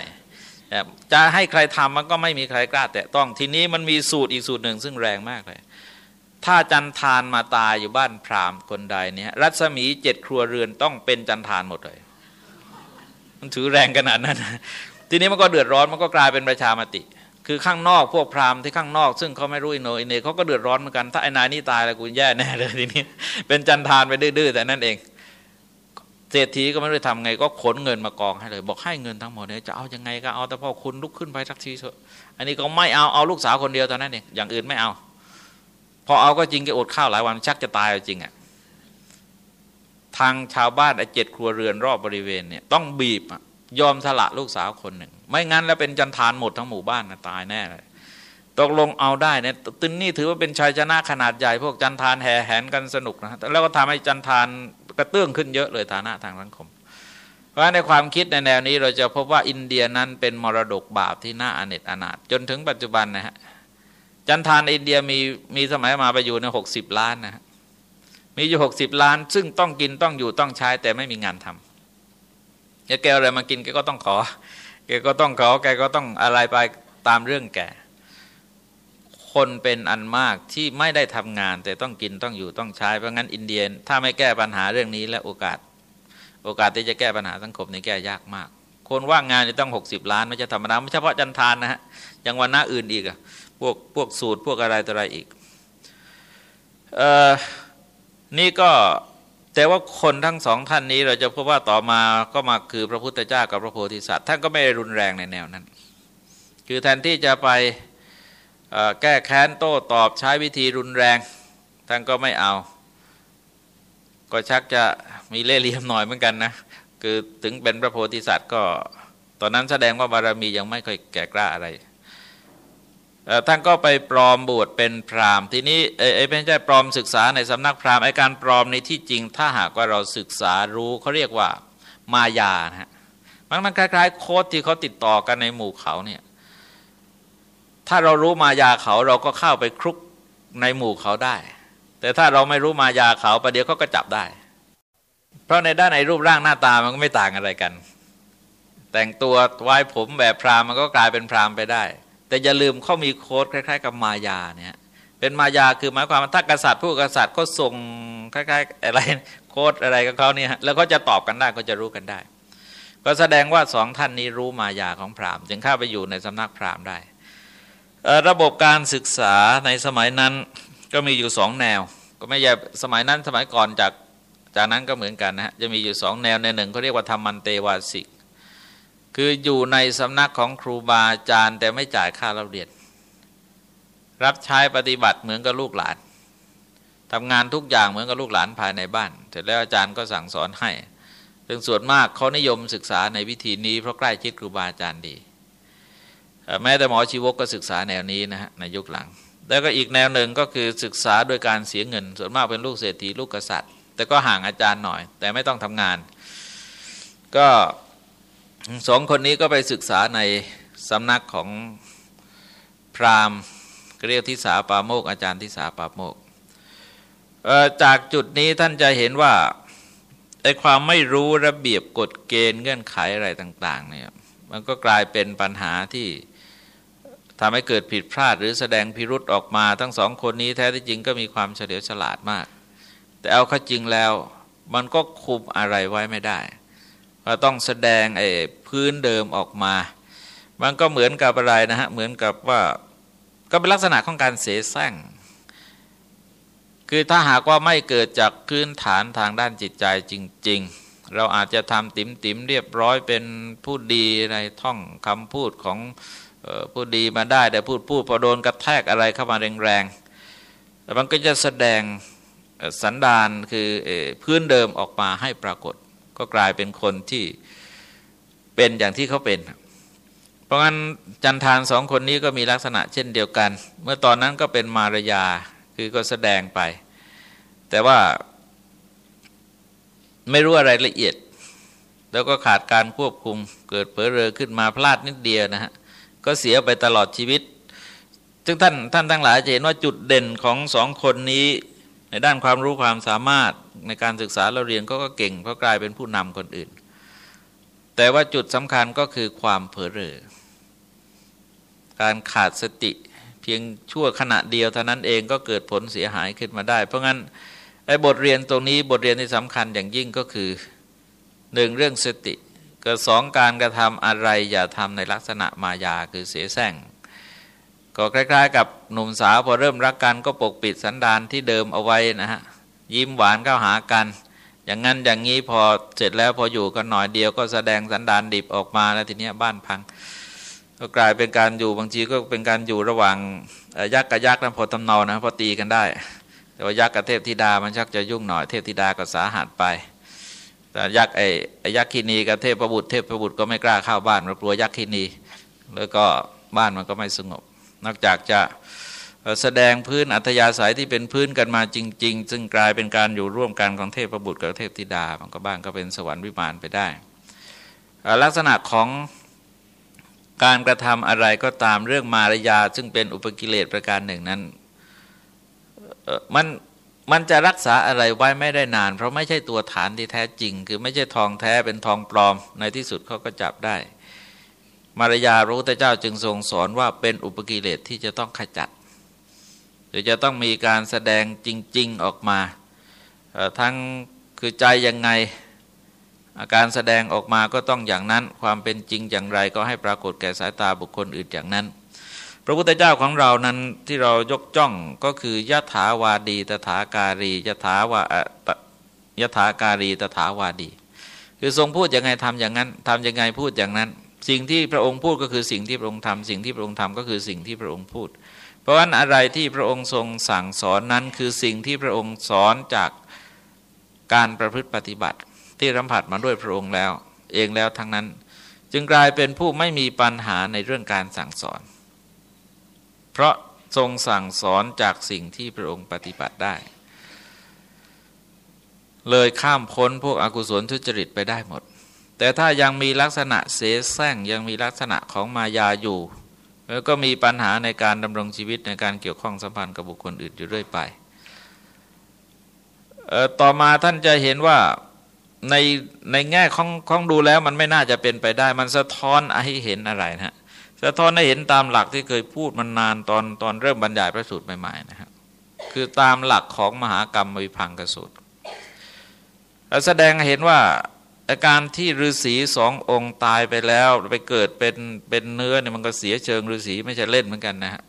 จะให้ใครทำมันก็ไม่มีใครกล้า แต่ต้องทีนี้มันมีสูตรอีกสูตรหนึ่งซึ่งแรงมากเลย ถ้าจันทานมาตายอยู่บ้านพราหมณ์คนใดเนี่ยรัศมีเจ็ดครัวเรือนต้องเป็นจันทานหมดเลย มันถือแรงขนาดนั้น ทีนี้มันก็เดือดร้อนมันก็กลายเป็นประชามติ คือข้างนอกพวกพราหมณ์ที่ข้างนอก ซึ่งเขาไม่รู้อินโนอินเนเขาก็เดือดร้อนเหมือนกันถ้าไอ้นายนี่ตายแล้วกูแย่แน่เลยทีนี้ เป็นจันทานไปดื้อแต่นั่นเองเศรษฐีก็ไม่รู้ทำไง ก็ขนเงินมากองให้เลย บอกให้เงินทั้งหมดเนี่ยจะเอายังไงก็เอาแต่พ่อคุณลุกขึ้นไปสักทีเถอะอันนี้ก็ไม่เอาเอาลูกสาวคนเดียวตอนนั้นเองอย่างอื่นไม่เอา พอเอาก็จริงแกอดข้าวหลายวันชักจะตายจริงอะ่ะทางชาวบ้านไอ้เจ็ดครัวเรือนรอบบริเวณเนี่ยต้องบีบอะ ยอมสละลูกสาวคนหนึ่ง ไม่งั้นแล้วเป็นจันทานหมดทั้งหมู่บ้านนะตายแน่เลยตกลงเอาได้เนี่ยตึนนี่ถือว่าเป็นชัยชนะขนาดใหญ่ พวกจันทานแห่แหนกันสนุกนะแล้วก็ทำให้จันทานกระเตื้องขึ้นเยอะเลยฐานะทางสังคม เพราะในความคิดในแนวนี้เราจะพบว่าอินเดียนั้นเป็นมรดกบาปที่น่าอเนจอนาถจนถึงปัจจุบันนะฮะจันทานอินเดียมีมีสมัยมาไปอยู่ในหกสิบล้านนะฮะมีอยู่หกสิบล้าน ซึ่งต้องกินต้องอยู่ต้องใช้แต่ไม่มีงานทำ จะแกอะไรมากินแกก็ต้องขอ แกก็ต้องขอแกก็ต้องอะไรไปตามเรื่องแกคนเป็นอันมากที่ไม่ได้ทำงาน แต่ต้องกินต้องอยู่ต้องใช้เพราะงั้นอินเดียถ้าไม่แก้ปัญหาเรื่องนี้และโอกาส โอกาสที่จะแก้ปัญหาสังคมนี่แก้ยากมาก คนว่างงานจะต้อง 60 ล้านไม่ใช่ธรรมดาไม่เฉพาะจันทานนะฮะยังวันหน้าอื่นอีกอะพวกพวกสูตรพวกอะไรต่ออะไรอีกเออนี่ก็ แต่ว่าคนทั้งสองท่านนี้เราจะพบว่าต่อมาก็มาคือพระพุทธเจ้ากับพระโพธิสัตว์ ท่านก็ไม่ได้รุนแรงในแนวนั้น คือแทนที่จะไปแก้แค้นโต้ตอบใช้วิธีรุนแรง ท่านก็ไม่เอา ก็ชักจะมีเล่ห์เหลี่ยมหน่อยเหมือนกันนะ คือถึงเป็นพระโพธิสัตว์ก็ ตอนนั้นแสดงว่าบารมียังไม่ค่อยแก่กล้าอะไร ท่านก็ไปปลอมบวชเป็นพราหมณ์ ทีนี้ไอ้ไม่ใช่ปลอมศึกษาในสำนักพราหมณ์ไอ้การปลอมในที่จริง ถ้าหากว่าเราศึกษารู้เขาเรียกว่ามายานะฮะมันมันคล้ายๆ โค้ดที่เขาติดต่อกันในหมู่เขาเนี่ยถ้าเรารู้มายาเขาเราก็เข้าไปคลุกในหมู่เขาได้ แต่ถ้าเราไม่รู้มายาเขาประเดี๋ยวเขาก็จับได้ เพราะในด้านในรูปร่างหน้าตามันก็ไม่ต่างอะไรกัน แต่งตัวไว้ผมแบบพรามมันก็กลายเป็นพรามไปได้ แต่อย่าลืมเขามีโค้ดคล้าย ๆ กับมายาเนี่ยเป็นมายาคือหมายความว่าถ้ากษัตริย์ผู้กษัตริย์ก็ส่งคล้ายๆอะไรโค้ดอะไรกับเขาเนี่ยแล้วก็จะตอบกันได้ก็จะรู้กันได้ ก็แสดงว่าสองท่านนี้รู้มายาของพราหมณ์จึงเข้าไปอยู่ในสำนักพราหมณ์ได้ระบบการศึกษาในสมัยนั้นก็มีอยู่สองแนว ก็ไม่ใช่สมัยนั้นสมัยก่อนจากจากนั้นก็เหมือนกันนะฮะจะมีอยู่สองแนวในหนึ่งเขาเรียกว่าธรรมันเตวาสิก คืออยู่ในสำนักของครูบาอาจารย์ แต่ไม่จ่ายค่าเราเรียน รับใช้ปฏิบัติเหมือนกับลูกหลานทำงานทุกอย่างเหมือนกับลูกหลานภายในบ้าน เสร็จแล้วอาจารย์ก็สั่งสอนให้ซึ่งส่วนมากเขานิยมศึกษาในวิธีนี้เพราะใกล้ชิดครูบาอาจารย์ดี แม้แต่หมอชีวกก็ศึกษาแนวนี้นะฮะในยุคหลัง แล้วก็อีกแนวหนึ่งก็คือศึกษาโดยการเสียเงิน ส่วนมากเป็นลูกเศรษฐีลูกกษัตริย์ แต่ก็ห่างอาจารย์หน่อย แต่ไม่ต้องทำงาน ก็ สองคนนี้ก็ไปศึกษาในสำนักของพราหมณ์เรียกทิสาปาโมก อาจารย์ทิสาปาโมก จากจุดนี้ท่านจะเห็นว่าไอ้ความไม่รู้ระเบียบกฎเกณฑ์เงื่อนไขอะไรต่าง ๆ เนี่ย มันก็กลายเป็นปัญหาที่ทำให้เกิดผิดพลาด หรือแสดงพิรุษออกมาทั้งสองคนนี้แท้ที่จริงก็มีความเฉลียวฉลาดมาก แต่เอาข้าจริงแล้ว มันก็คุมอะไรไว้ไม่ได้ เราต้องแสดงไอ้พื้นเดิมออกมา มันก็เหมือนกับอะไรนะฮะ เหมือนกับว่าก็เป็นลักษณะของการเสแสร้งคือถ้าหากว่าไม่เกิดจากพื้นฐานทางด้านจิตใจจริง ๆ เราอาจจะทำติ๋มติ๋มเรียบร้อยเป็นผู้ดีในท่องคำพูดของผู้ดีมาได้แต่พูดพูดพอโดนกระแทกอะไรเข้ามาแรงๆแต่มันก็จะแสดงสันดานคือพื้นเดิมออกมาให้ปรากฏ ก็กลายเป็นคนที่เป็นอย่างที่เขาเป็น เพราะงั้นจันทานสองคนนี้ก็มีลักษณะเช่นเดียวกัน เมื่อตอนนั้นก็เป็นมารยาคือก็แสดงไป แต่ว่าไม่รู้อะไรละเอียด แล้วก็ขาดการควบคุมเกิดเผลอเรอขึ้นมาพลาดนิดเดียวนะฮะก็เสียไปตลอดชีวิตซึ่งท่านท่านทั้งหลายจะเห็นว่าจุดเด่นของสองคนนี้ ในด้านความรู้ความสามารถ ในการศึกษาเราเรียนก็ก็เก่งเพราะกลายเป็นผู้นำคนอื่น แต่ว่าจุดสำคัญก็คือความเผลอเรอการขาดสติเพียงชั่วขณะเดียวเท่านั้นเองก็เกิดผลเสียหายขึ้นมาได้ เพราะงั้นไอ้บทเรียนตรงนี้บทเรียนที่สำคัญอย่างยิ่งก็คือหนึ่งเรื่องสติก็สองการกระทำอะไรอย่าทำในลักษณะมายาคือเสียแซงก็คล้าย ๆ กับหนุ่มสาวพอเริ่มรักกันก็ปกปิดสันดานที่เดิมเอาไว้นะฮะ ยิ้มหวานเข้าหากัน อย่างนั้นอย่างนี้พอเสร็จแล้วพออยู่กันหน่อยเดียวก็แสดงสันดานดิบออกมาแล้วทีนี้บ้านพัง ก็กลายเป็นการอยู่บางทีก็เป็นการอยู่ระหว่างยักษ์กับยักษ์นั้นพอตำเนานะพอตีกันได้ แต่ว่ายักษ์กับเทพธิดามันชักจะยุ่งหน่อยเทพธิดาก็สาหัสไปแต่ยักษ์ไอ้ยักษ์คินีกับเทพประบุตรเทพประบุตรก็ไม่กล้าเข้าบ้านเพราะกลัวยักษ์คินีแล้วก็บ้านมันก็ไม่สงบ นอกจากจะ แสดงพื้นอัธยาศัยที่เป็นพื้นกันมาจริง ๆ ซึ่งกลายเป็นการอยู่ร่วมกันของเทพประบุตรกับเทพธิดามันก็บ้านก็เป็นสวรรค์วิมานไปได้ ลักษณะของการกระทำอะไรก็ตามเรื่องมารยา ซึ่งเป็นอุปกิเลสประการหนึ่งนั้นมันมันจะรักษาอะไรไว้ไม่ได้นาน เพราะไม่ใช่ตัวฐานที่แท้จริง คือไม่ใช่ทองแท้เป็นทองปลอม ในที่สุดเขาก็จับได้ มารยาพระพุทธเจ้าจึงทรงสอนว่าเป็นอุปกิเลสที่จะต้องขจัด รือจะต้องมีการแสดงจริง ๆออกมา ทั้งคือใจยังไงอาการแสดงออกมาก็ต้องอย่างนั้น ความเป็นจริงอย่างไรก็ให้ปรากฏแก่สายตาบุคคลอื่นอย่างนั้น พระพุทธเจ้าของเรานั้นที่เรายกจ้องก็คือยะถาวาดีตถาการียะถาวายะถาการีตถาวาดี คือทรงพูดยังไงทำอย่างนั้นทำยังไงพูดอย่างนั้น สิ่งที่พระองค์พูดก็คือสิ่งที่พระองค์ทำสิ่งที่พระองค์ทำก็คือสิ่งที่พระองค์พูด เพราะฉะนั้นอะไรที่พระองค์ทรงสั่งสอนนั้นคือสิ่งที่พระองค์สอนจากการประพฤติปฏิบัติ ที่สัมผัสมาด้วยพระองค์แล้ว เองแล้วทั้งนั้น จึงกลายเป็นผู้ไม่มีปัญหาในเรื่องการสั่งสอน เพราะทรงสั่งสอนจากสิ่งที่พระองค์ปฏิบัติได้ เลยข้ามพ้นพวกอกุศลทุจริตไปได้หมด แต่ถ้ายังมีลักษณะเสแสร้งยังมีลักษณะของมายาอยู่ แล้วก็มีปัญหาในการดำรงชีวิตในการเกี่ยวข้องสัมพันธ์กับบุคคลอื่นอยู่เรื่อยไป ต่อมาท่านจะเห็นว่าในในแง่ของของดูแล้วมันไม่น่าจะเป็นไปได้ มันสะท้อนให้เห็นอะไรนะสะท้อนให้เห็นตามหลักที่เคยพูดมันนานตอนตอนเริ่มบรรยายพระสูตรใหม่ๆนะครับคือตามหลักของมหากรรมวิพังกสูตรแสดงเห็นว่า อาการที่ฤาษีสององค์ตายไปแล้วไปเกิดเป็นเป็นเนื้อเนี่ยมันก็เสียเชิงฤาษีไม่ใช่เล่นเหมือนกันนะฮะ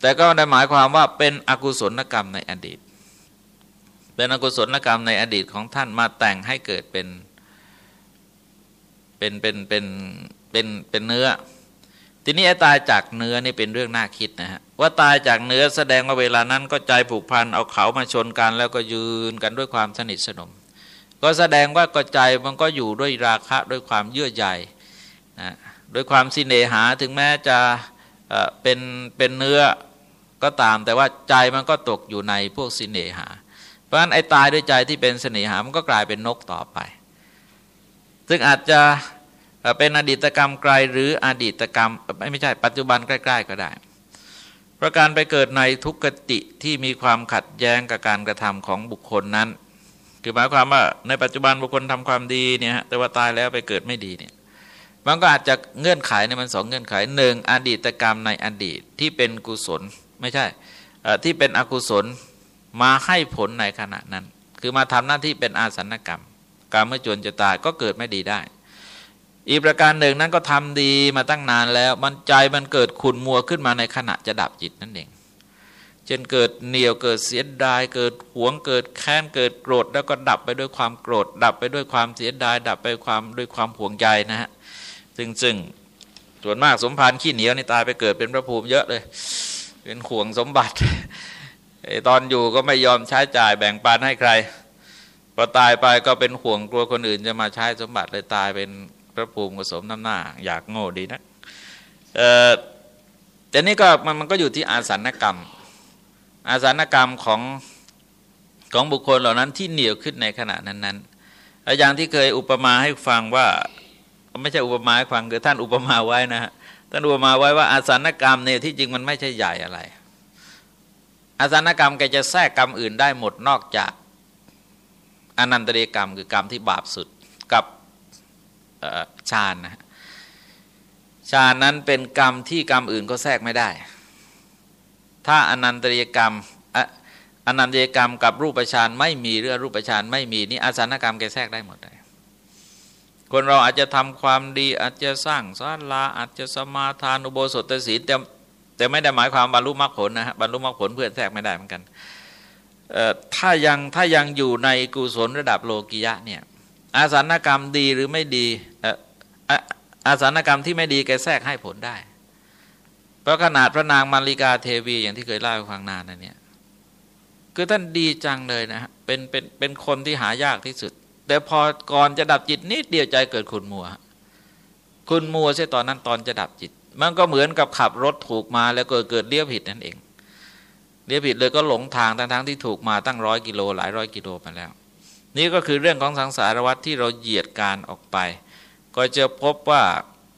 แต่ก็ได้หมายความว่าเป็นอกุศลกรรมในอดีต เป็นอกุศลกรรมในอดีตของท่านมาแต่งให้เกิดเป็นเป็นเป็นเป็นเป็นเป็นเนื้อ ทีนี้ตายจากเนื้อนี่เป็นเรื่องน่าคิดนะฮะว่าตายจากเนื้อแสดงว่าเวลานั้นก็ใจผูกพันเอาเขามาชนกัน แล้วก็ยืนกันด้วยความสนิทสนม ก็แสดงว่าก็ใจมันก็อยู่ด้วยราคะด้วยความเยื่อใยนะด้วยความสิเนหาถึงแม้จะเป็นเป็นเนื้อก็ตาม แต่ว่าใจมันก็ตกอยู่ในพวกสิเนหา เพราะฉะนั้นไอ้ตายด้วยใจที่เป็นเนหามันก็กลายเป็นนกต่อไป ซึ่งอาจจะเป็นอดีตกรรมไกลหรืออดีตกรรมไม่ใช่ปัจจุบันใกล้ ๆ ก็ได้เพราะการไปเกิดในทุกขติที่มีความขัดแย้งกับการกระทำของบุคคลนั้น คือหมายความว่าในปัจจุบันบุคคลทำความดีเนี่ยแต่ว่าตายแล้วไปเกิดไม่ดีเนี่ยมันก็อาจจะเงื่อนไขในมันสองเงื่อนไขหนึ่งอดีตกรรมในอดีตที่เป็นกุศลไม่ใช่ที่เป็นอกุศลมาให้ผลในขณะนั้น คือมาทำหน้าที่เป็นอาสันกรรมการมเมื่อจนจะตายก็เกิดไม่ดีได้ อีกประการหนึ่งนั้นก็ทำดีมาตั้งนานแล้วมันใจมันเกิดขุนมัวขึ้นมาในขณะจะดับจิตนั่นเอง ช่นเกิดเหนียวเกิดเสียดาย เกิดหวงเกิดแค้นเกิดโกรธ แล้วก็ดับไปด้วยความโกรธ ดับไปด้วยความเสียดาย ดับไปความด้วยความห่วงใยนะฮะซึ่งซึ่งส่วนมากสมภารขี้เหนียวนี่ตายไปเกิดเป็นพระภูมิเยอะเลย เป็นห่วงสมบัติตอนอยู่ก็ไม่ยอมใช้จ่ายแบ่งปันให้ใครพอตายไปก็เป็นห่วงกลัวคนอื่นจะมาใช้สมบัติเลยตายเป็นพระภูมิผสมน้ำหน้า อยากโง่ดีนะเออแต่นี่ก็มันมันก็อยู่ที่อาสันกรรม อาสันกรรมของของบุคคลเหล่านั้นที่เหนียวขึ้นในขณะนั้นๆอย่างที่เคยอุปมาให้ฟังว่าไม่ใช่อุปมาให้ฟังคือท่านอุปมาไว้นะฮะท่านอุปมาไว้ว่าอาสานกรรมเนี่ยที่จริงมันไม่ใช่ใหญ่อะไร อาสานกรรมแกจะแทรกกรรมอื่นได้หมดนอกจากอนันตเรกรรมคือกรรมที่บาปสุดกับฌานนะฌานนั้นเป็นกรรมที่กรรมอื่นก็แทรกไม่ได้ ถ้าอนันตเรกรรมอนันตเรกรรมกับรูปฌานไม่มีหรือรูปฌานไม่มีนี่อาสนกรรมแกแทรกได้หมดเลยคนเราอาจจะทำความดีอาจจะสร้างศาลาอาจจะสมาทานอุโบสถศีลแต่แต่ไม่ได้หมายความบรรลุมรรคผลนะฮะบรรลุมรรคผลเพื่อนแทรกไม่ได้เหมือนกันถ้ายังถ้ายังอยู่ในกุศลระดับโลกิยะเนี่ยอาสนกรรมดีหรือไม่ดีอาสนกรรมที่ไม่ดีแกแทรกให้ผลได้ เพราะขนาดพระนางมาริกาเทวีอย่างที่เคยเล่าให้ฟังนานนะเนี่ยคือท่านดีจังเลยนะฮะเป็นเป็นเป็นคนที่หายากที่สุด แต่พอก่อนจะดับจิตนิดเดียวใจเกิดขุนมัวขุนมัวใช่ตอนนั้นตอนจะดับจิต มันก็เหมือนกับขับรถถูกมาแล้วเกิดเกิดเลี้ยวผิดนั่นเองเลี้ยวผิดเลยก็หลงทางทั้งทั้งที่ถูกมาตั้งร้อยกิโลหลายร้อยกิโลมาแล้ว นี่ก็คือเรื่องของสังสารวัตรที่เราเหยียดการออกไป ก็จะพบว่า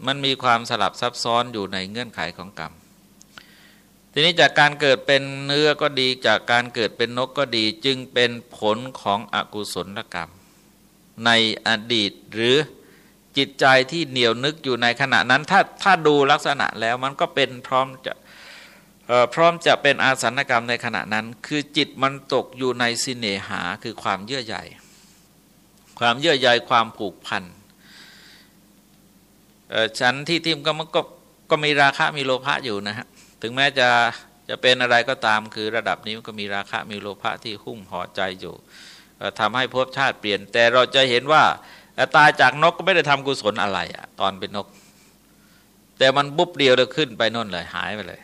มันมีความสลับซับซ้อนอยู่ในเงื่อนไขของกรรม ทีนี้จากการเกิดเป็นเนื้อก็ดี จากการเกิดเป็นนกก็ดี จึงเป็นผลของอกุศลกรรม ในอดีตหรือจิตใจที่เหนียวนึกอยู่ในขณะนั้น ถ้าถ้าดูลักษณะแล้วมันก็เป็นพร้อมจะพร้อมจะเป็นอาสันกรรมในขณะนั้น คือจิตมันตกอยู่ในสิเนหาคือความเยื่อใยความเยื่อใยความผูกพัน ฉันที่ทิมก็มันก็ก็มีราคะมีโลภะอยู่นะฮะถึงแม้จะจะเป็นอะไรก็ตามคือระดับนี้มันก็มีราคะมีโลภะที่หุ้มห่อใจอยู่ทำให้ภพชาติเปลี่ยน แต่เราจะเห็นว่าตายจากนกก็ไม่ได้ทำกุศลอะไรอะตอนเป็นนก แต่มันบุบเดียวแล้วขึ้นไปน่นเลยหายไปเลย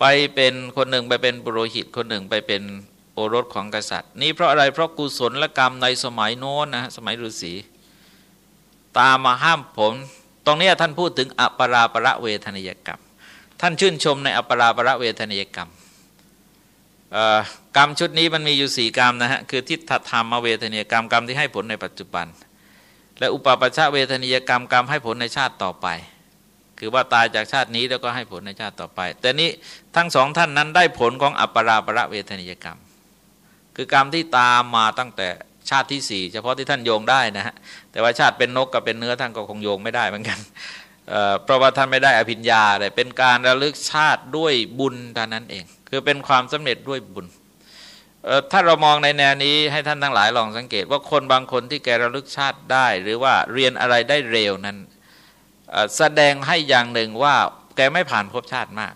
ไปเป็นคนหนึ่งไปเป็นปุโรหิตคนหนึ่งไปเป็นโอรสของกษัตริย์ นี่เพราะอะไรเพราะกุศลและกรรมในสมัยโน้นนะสมัยฤาษี ตามมาห้ามผม ตรงนี้ท่านพูดถึงอปราประเวทนิยกรรม ท่านชื่นชมในอปราประเวทนิยกรรมกรรมชุดนี้มันมีอยู่สี่กรรมนะฮะคือทิฏฐธรรมเวทนียกรรมกรรมที่ให้ผลในปัจจุบัน และอุปปัชชะเวทนียกรรมกรรมให้ผลในชาติต่อไป คือว่าตายจากชาตินี้แล้วก็ให้ผลในชาติต่อไป แต่นี้ทั้งสองท่านนั้นได้ผลของอัปราประเวทนียกรรม คือกรรมที่ตามมาตั้งแต่ ชาติที่สี่เฉพาะที่ท่านโยงได้นะฮะแต่ว่าชาติเป็นนกกับเป็นเนื้อท่านก็คงโยงไม่ได้เหมือนกันเพราะว่าท่านไม่ได้อภิญญาเลยเป็นการระลึกชาติด้วยบุญเท่านั้นเอง คือเป็นความสำเร็จด้วยบุญถ้าเรามองในแนวนี้ให้ท่านทั้งหลายลองสังเกต ว่าคนบางคนที่แกระลึกชาติได้ หรือว่าเรียนอะไรได้เร็วนั้นแสดงให้อย่างหนึ่งว่าแกไม่ผ่านภพชาติมาก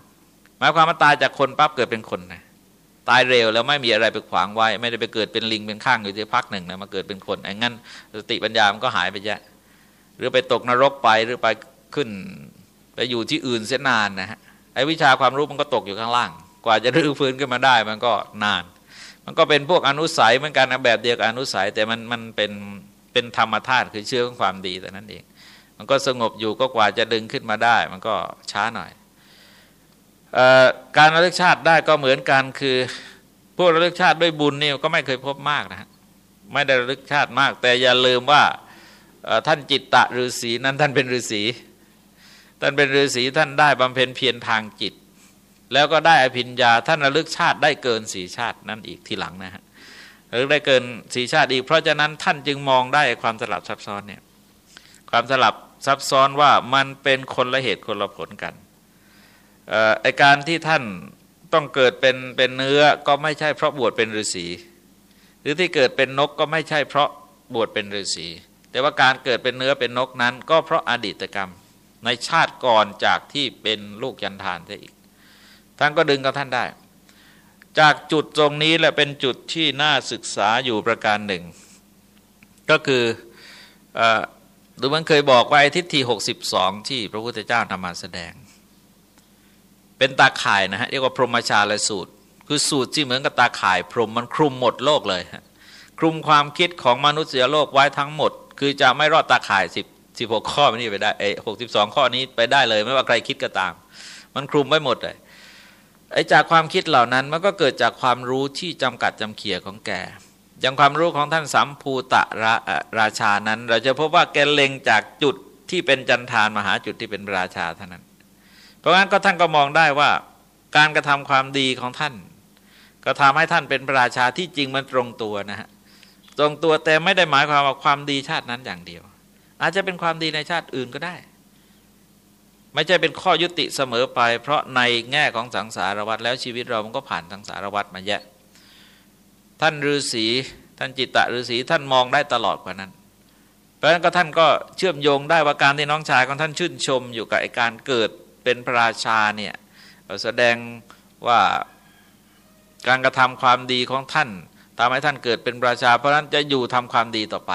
หมายความว่าตายจากคนปั๊บเกิดเป็นคนนะ ตายเร็วแล้วไม่มีอะไรไปขวางไว้ ไม่ได้ไปเกิดเป็นลิงเป็นข้างอยู่ที่พักหนึ่งนะมาเกิดเป็นคนไอ้งั้น สติปัญญามันก็หายไปเยอะหรือไปตกนรกไปหรือไปขึ้น ไปอยู่ที่อื่นเสียนานนะฮะไอ้วิชาความรู้มันก็ตกอยู่ข้างล่าง กว่าจะรื้อฟื้นขึ้นมาได้มันก็นาน มันก็เป็นพวกอนุสัยเหมือนกันนะแบบเดียวกับอนุสัยแต่มันมันเป็นเป็นธรรมธาตุคือเชื่อของความดีแต่นั้นเอง มันก็สงบอยู่ก็กว่าจะดึงขึ้นมาได้ มันก็ช้าหน่อย การระลึกชาติได้ก็เหมือนกันคือพวกระลึกชาติด้วยบุญนี่ก็ไม่เคยพบมากนะฮะไม่ได้ระลึกชาติมาก แต่อย่าลืมว่าท่านจิตตะฤาษีนั้นท่านเป็นฤาษีท่านเป็นฤาษีท่านได้บำเพ็ญเพียรทางจิต แล้วก็ได้อภิญญาท่านระลึกชาติได้เกินสีชาตินั่นอีกทีหลังนะฮะระลึกได้เกินสีชาติอีก เพราะฉะนั้นท่านจึงมองได้ความสลับซับซ้อนเนี่ยความสลับซับซ้อนว่ามันเป็นคนละเหตุคนละผลกัน ไอการที่ท่านต้องเกิดเป็นเป็นเนื้อก็ไม่ใช่เพราะบวชเป็นฤาษีหรือที่เกิดเป็นนกก็ไม่ใช่เพราะบวชเป็นฤาษีแต่ว่าการเกิดเป็นเนื้อเป็นนกนั้น ก็เพราะอดีตกรรมในชาติก่อนจากที่เป็นลูกยันทานได้อีก ท่านก็ดึงกับท่านได้ จากจุดตรงนี้แหละเป็นจุดที่น่าศึกษาอยู่ประการหนึ่ง ก็คือหรือมันเคยบอกว่าทิฏฐิ62 ที่พระพุทธเจ้านำมาแสดง เป็นตาข่ายนะฮะเรียกว่าพรหมชาลสูตร คือสูตรที่เหมือนกับตาข่าย พรหมมันคลุมหมดโลกเลยคลุมความคิดของมนุษยโลกไว้ทั้งหมด คือจะไม่รอดตาข่ายสิบสิบหกข้อนี้ไปได้ไอ้หกสิบสองข้อนี้ไปได้เลย ไม่ว่าใครคิดก็ตาม มันคลุมไว้หมดเลยไอ้จากความคิดเหล่านั้นมันก็เกิดจากความรู้ที่จำกัดจำเขี่ยของแกอย่างความรู้ของท่านสัมภูตะราราชานั้น เราจะพบว่าแกเล็งจากจุดที่เป็นจันทานมาหาจุดที่เป็นราชาเท่านั้น เพราะงั้นก็ท่านก็มองได้ว่าการกระทำความดีของท่าน ก็ทำให้ท่านเป็นประราชาที่จริงมันตรงตัวนะฮะตรงตัวแต่ไม่ได้หมายความว่าความดีชาตินั้นอย่างเดียว อาจจะเป็นความดีในชาติอื่นก็ได้ ไม่ใช่เป็นข้อยุติเสมอไป เพราะในแง่ของสังสารวัฏแล้วชีวิตเรามันก็ผ่านสังสารวัฏมาแยะ ท่านฤาษีท่านจิตตะฤาษีท่านมองได้ตลอดกว่านั้น เพราะฉะนั้นก็ท่านก็เชื่อมโยงได้ว่าการที่น้องชายของท่านชื่นชมอยู่กับการเกิด เป็นพระราชาเนี่ยแสดงว่าการกระทำความดีของท่านทำให้ท่านเกิดเป็นประชา เพราะนั้นจะอยู่ทำความดีต่อไป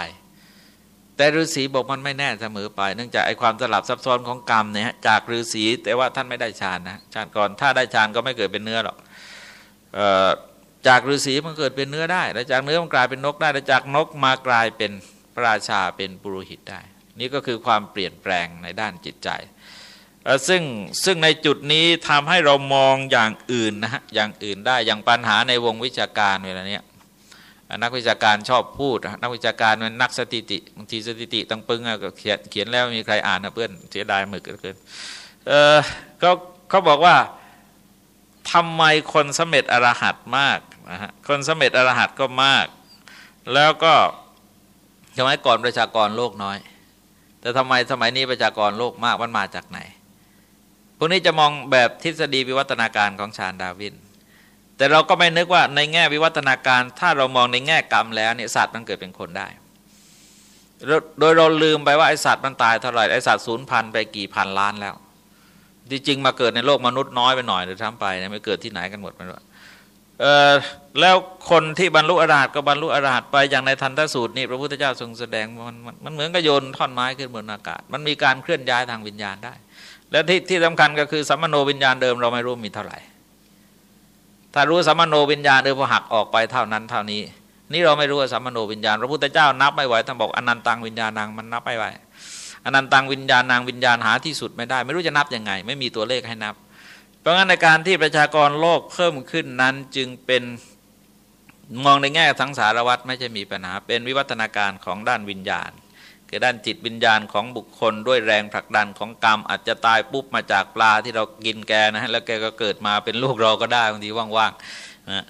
แต่ฤาษีบอกมันไม่แน่เสมอไป เนื่องจากไอ้ความสลับซับซ้อนของกรรมเนี่ยจากฤาษีแต่ว่าท่านไม่ได้ฌานนะฌานก่อนถ้าได้ฌานก็ไม่เกิดเป็นเนื้อหรอกจากฤาษีมันเกิดเป็นเนื้อได้ แล้วจากเนื้อมันกลายเป็นนกได้ แล้วจากนกมากลายเป็นพระราชาเป็นปุโรหิตได้ นี่ก็คือความเปลี่ยนแปลงในด้านจิตใจ ซึ่งซึ่งในจุดนี้ทำให้เรามองอย่างอื่นนะฮะอย่างอื่นได้อย่างปัญหาในวงวิชาการเวลาเนี้ยนักวิชาการชอบพูด นักวิชาการมันนักสถิติบางทีสถิติตั้งปึ้งก็เขียนเขียนแล้วมีใครอ่านนะเพื่อนเสียดายหมึกเกินเออเขาเขาบอกว่าทำไมคนสมเร็จอรหัตมากนะฮะคนสมเร็จอรหัตก็มาก แล้วก็สมัยก่อนประชากรโลกน้อย แต่ทำไมสมัยนี้ประชากรโลกมากมันมาจากไหน พวกนี้จะมองแบบทฤษฎีวิวัฒนาการของชาญดาวิน แต่เราก็ไม่นึกว่าในแง่วิวัฒนาการ ถ้าเรามองในแง่กรรมแล้วเนี่ยสัตว์มันเกิดเป็นคนได้ โดยเราลืมไปว่าไอสัตว์มันตายเท่าไหร่ไอสัตว์ศูนย์พันไปกี่พันล้านแล้วจริงๆมาเกิดในโลกมนุษย์น้อยไปหน่อยหรือทั้งไปเนี่ยไม่เกิดที่ไหนกันหมดไม่รู้เออแล้วคนที่บรรลุอรหัตก็บรรลุอรหัตไปอย่างในทันทสูตรนี่พระพุทธเจ้าทรงแสดงมันมันเหมือนกับโยนท่อนไม้ขึ้นบนอากาศ มันมีการเคลื่อนย้ายทางวิญญาณได้ และที่ที่สำคัญก็คือสัมมโนวิญญาณเดิมเราไม่รู้มีเท่าไหร่ ถ้ารู้สัมมโนวิญญาณเดิมพอหักออกไปเท่านั้นเท่านี้ นี่เราไม่รู้ว่าสัมมโนวิญญาณ พระพุทธเจ้านับไม่ไหวท่านบอกอนันตังวิญญาณนางมันนับไม่ไหวอนันตังวิญญาณนางวิญญาณหาที่สุดไม่ได้ ไม่รู้จะนับยังไง ไม่มีตัวเลขให้นับ เพราะงั้นในการที่ประชากรโลกเพิ่มขึ้นนั้นจึงเป็นมองในแง่ทั้งสารวัตรไม่ใช่มีปัญหาเป็นวิวัฒนาการของด้านวิญญาณ คือด้านจิตวิญญาณของบุคคลด้วยแรงผลักดันของกรรม อาจจะตายปุ๊บมาจากปลาที่เรากินแกนะฮะแล้วแกก็เกิดมาเป็นลูกเราก็ได้บางทีว่างๆนะ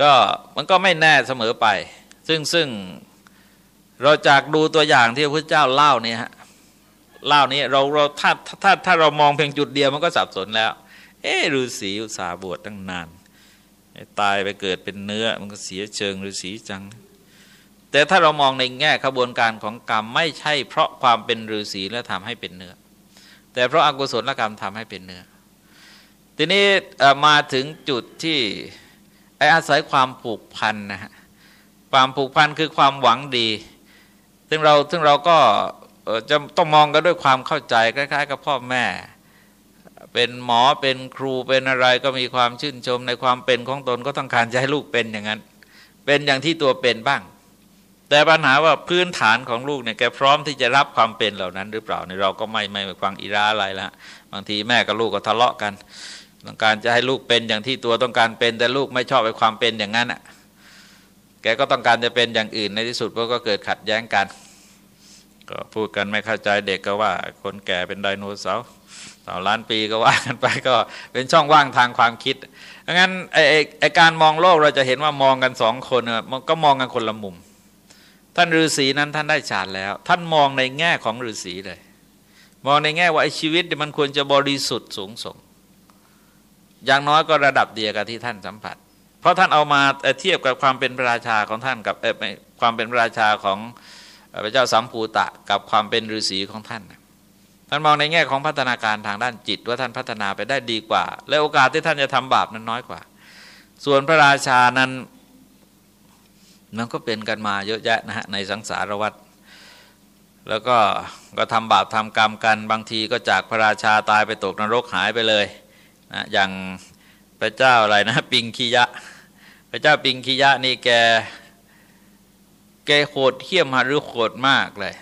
ก็มันก็ไม่แน่เสมอไป ซึ่งซึ่งเราจากดูตัวอย่างที่พระเจ้าเล่าเนี่ยฮะเล่านี้เราเราถ้าถ้าถ้าเรามองเพียงจุดเดียวมันก็สับสนแล้ว เออฤาษีอุตสาบวชตั้งนาน ตายไปเกิดเป็นเนื้อมันก็เสียเชิงฤาษีจัง แต่ถ้าเรามองในแง่ขบวนการของกรรมไม่ใช่เพราะความเป็นฤาษีแล้วทำให้เป็นเนื้อ แต่เพราะอากุศลกรรมทำให้เป็นเนื้อ ทีนี้มาถึงจุดที่ไออาศัยความผูกพันนะฮะความผูกพันคือความหวังดี ซึ่งเราซึ่งเราก็จะต้องมองกันด้วยความเข้าใจคล้ายๆ กับพ่อแม่ เป็นหมอเป็นครูเป็นอะไรก็มีความชื่นชมในความเป็นของตนก็ต้องการจะให้ลูกเป็นอย่างนั้น เป็นอย่างที่ตัวเป็นบ้าง แต่ปัญหาว่าพื้นฐานของลูกเนี่ยแกพร้อมที่จะรับความเป็นเหล่านั้นหรือเปล่าในเราก็ไม่ไม่ฟังอิราอะไรละบางทีแม่กับลูกก็ทะเลาะกัน ต้องการจะให้ลูกเป็นอย่างที่ตัวต้องการเป็นแต่ลูกไม่ชอบไปความเป็นอย่างนั้นอะแกก็ต้องการจะเป็นอย่างอื่นในที่สุดก็เกิดขัดแย้งกัน ก็พูดกันไม่เข้าใจเด็กก็ว่า คนแก่เป็นไดโนเสาร์สาวล้านปีก็ว่ากันไปก็เป็นช่องว่างทางความคิดดังนั้นไอไอการมองโลกเราจะเห็นว่ามองกันสองคนมันก็มองกันคนละมุม ท่านฤาษีนั้นท่านได้ฌานแล้ว ท่านมองในแง่ของฤาษีเลย มองในแง่ว่าไอ้ชีวิตมันควรจะบริสุทธิ์สูงส่ง อย่างน้อยก็ระดับเดียวกับที่ท่านสัมผัส เพราะท่านเอามาเทียบกับความเป็นพระราชาของท่านกับความเป็นพระราชาของพระเจ้าสัมภูตะกับความเป็นฤาษีของท่านท่านมองในแง่ของพัฒนาการทางด้านจิตว่าท่านพัฒนาไปได้ดีกว่า และโอกาสที่ท่านจะทำบาปนั้นน้อยกว่า ส่วนพระราชานั้น มันก็เป็นกันมาเยอะแยะนะฮะในสังสารวัฏแล้วก็ก็ทำบาปทำกรรมกันบางทีก็จากพระราชาตายไปตกนรกหายไปเลยนะอย่างพระเจ้าอะไรนะปิงคียะ พระเจ้าปิงคียะนี่แกแกโหดเหี้ยมหรือโหดมากเลย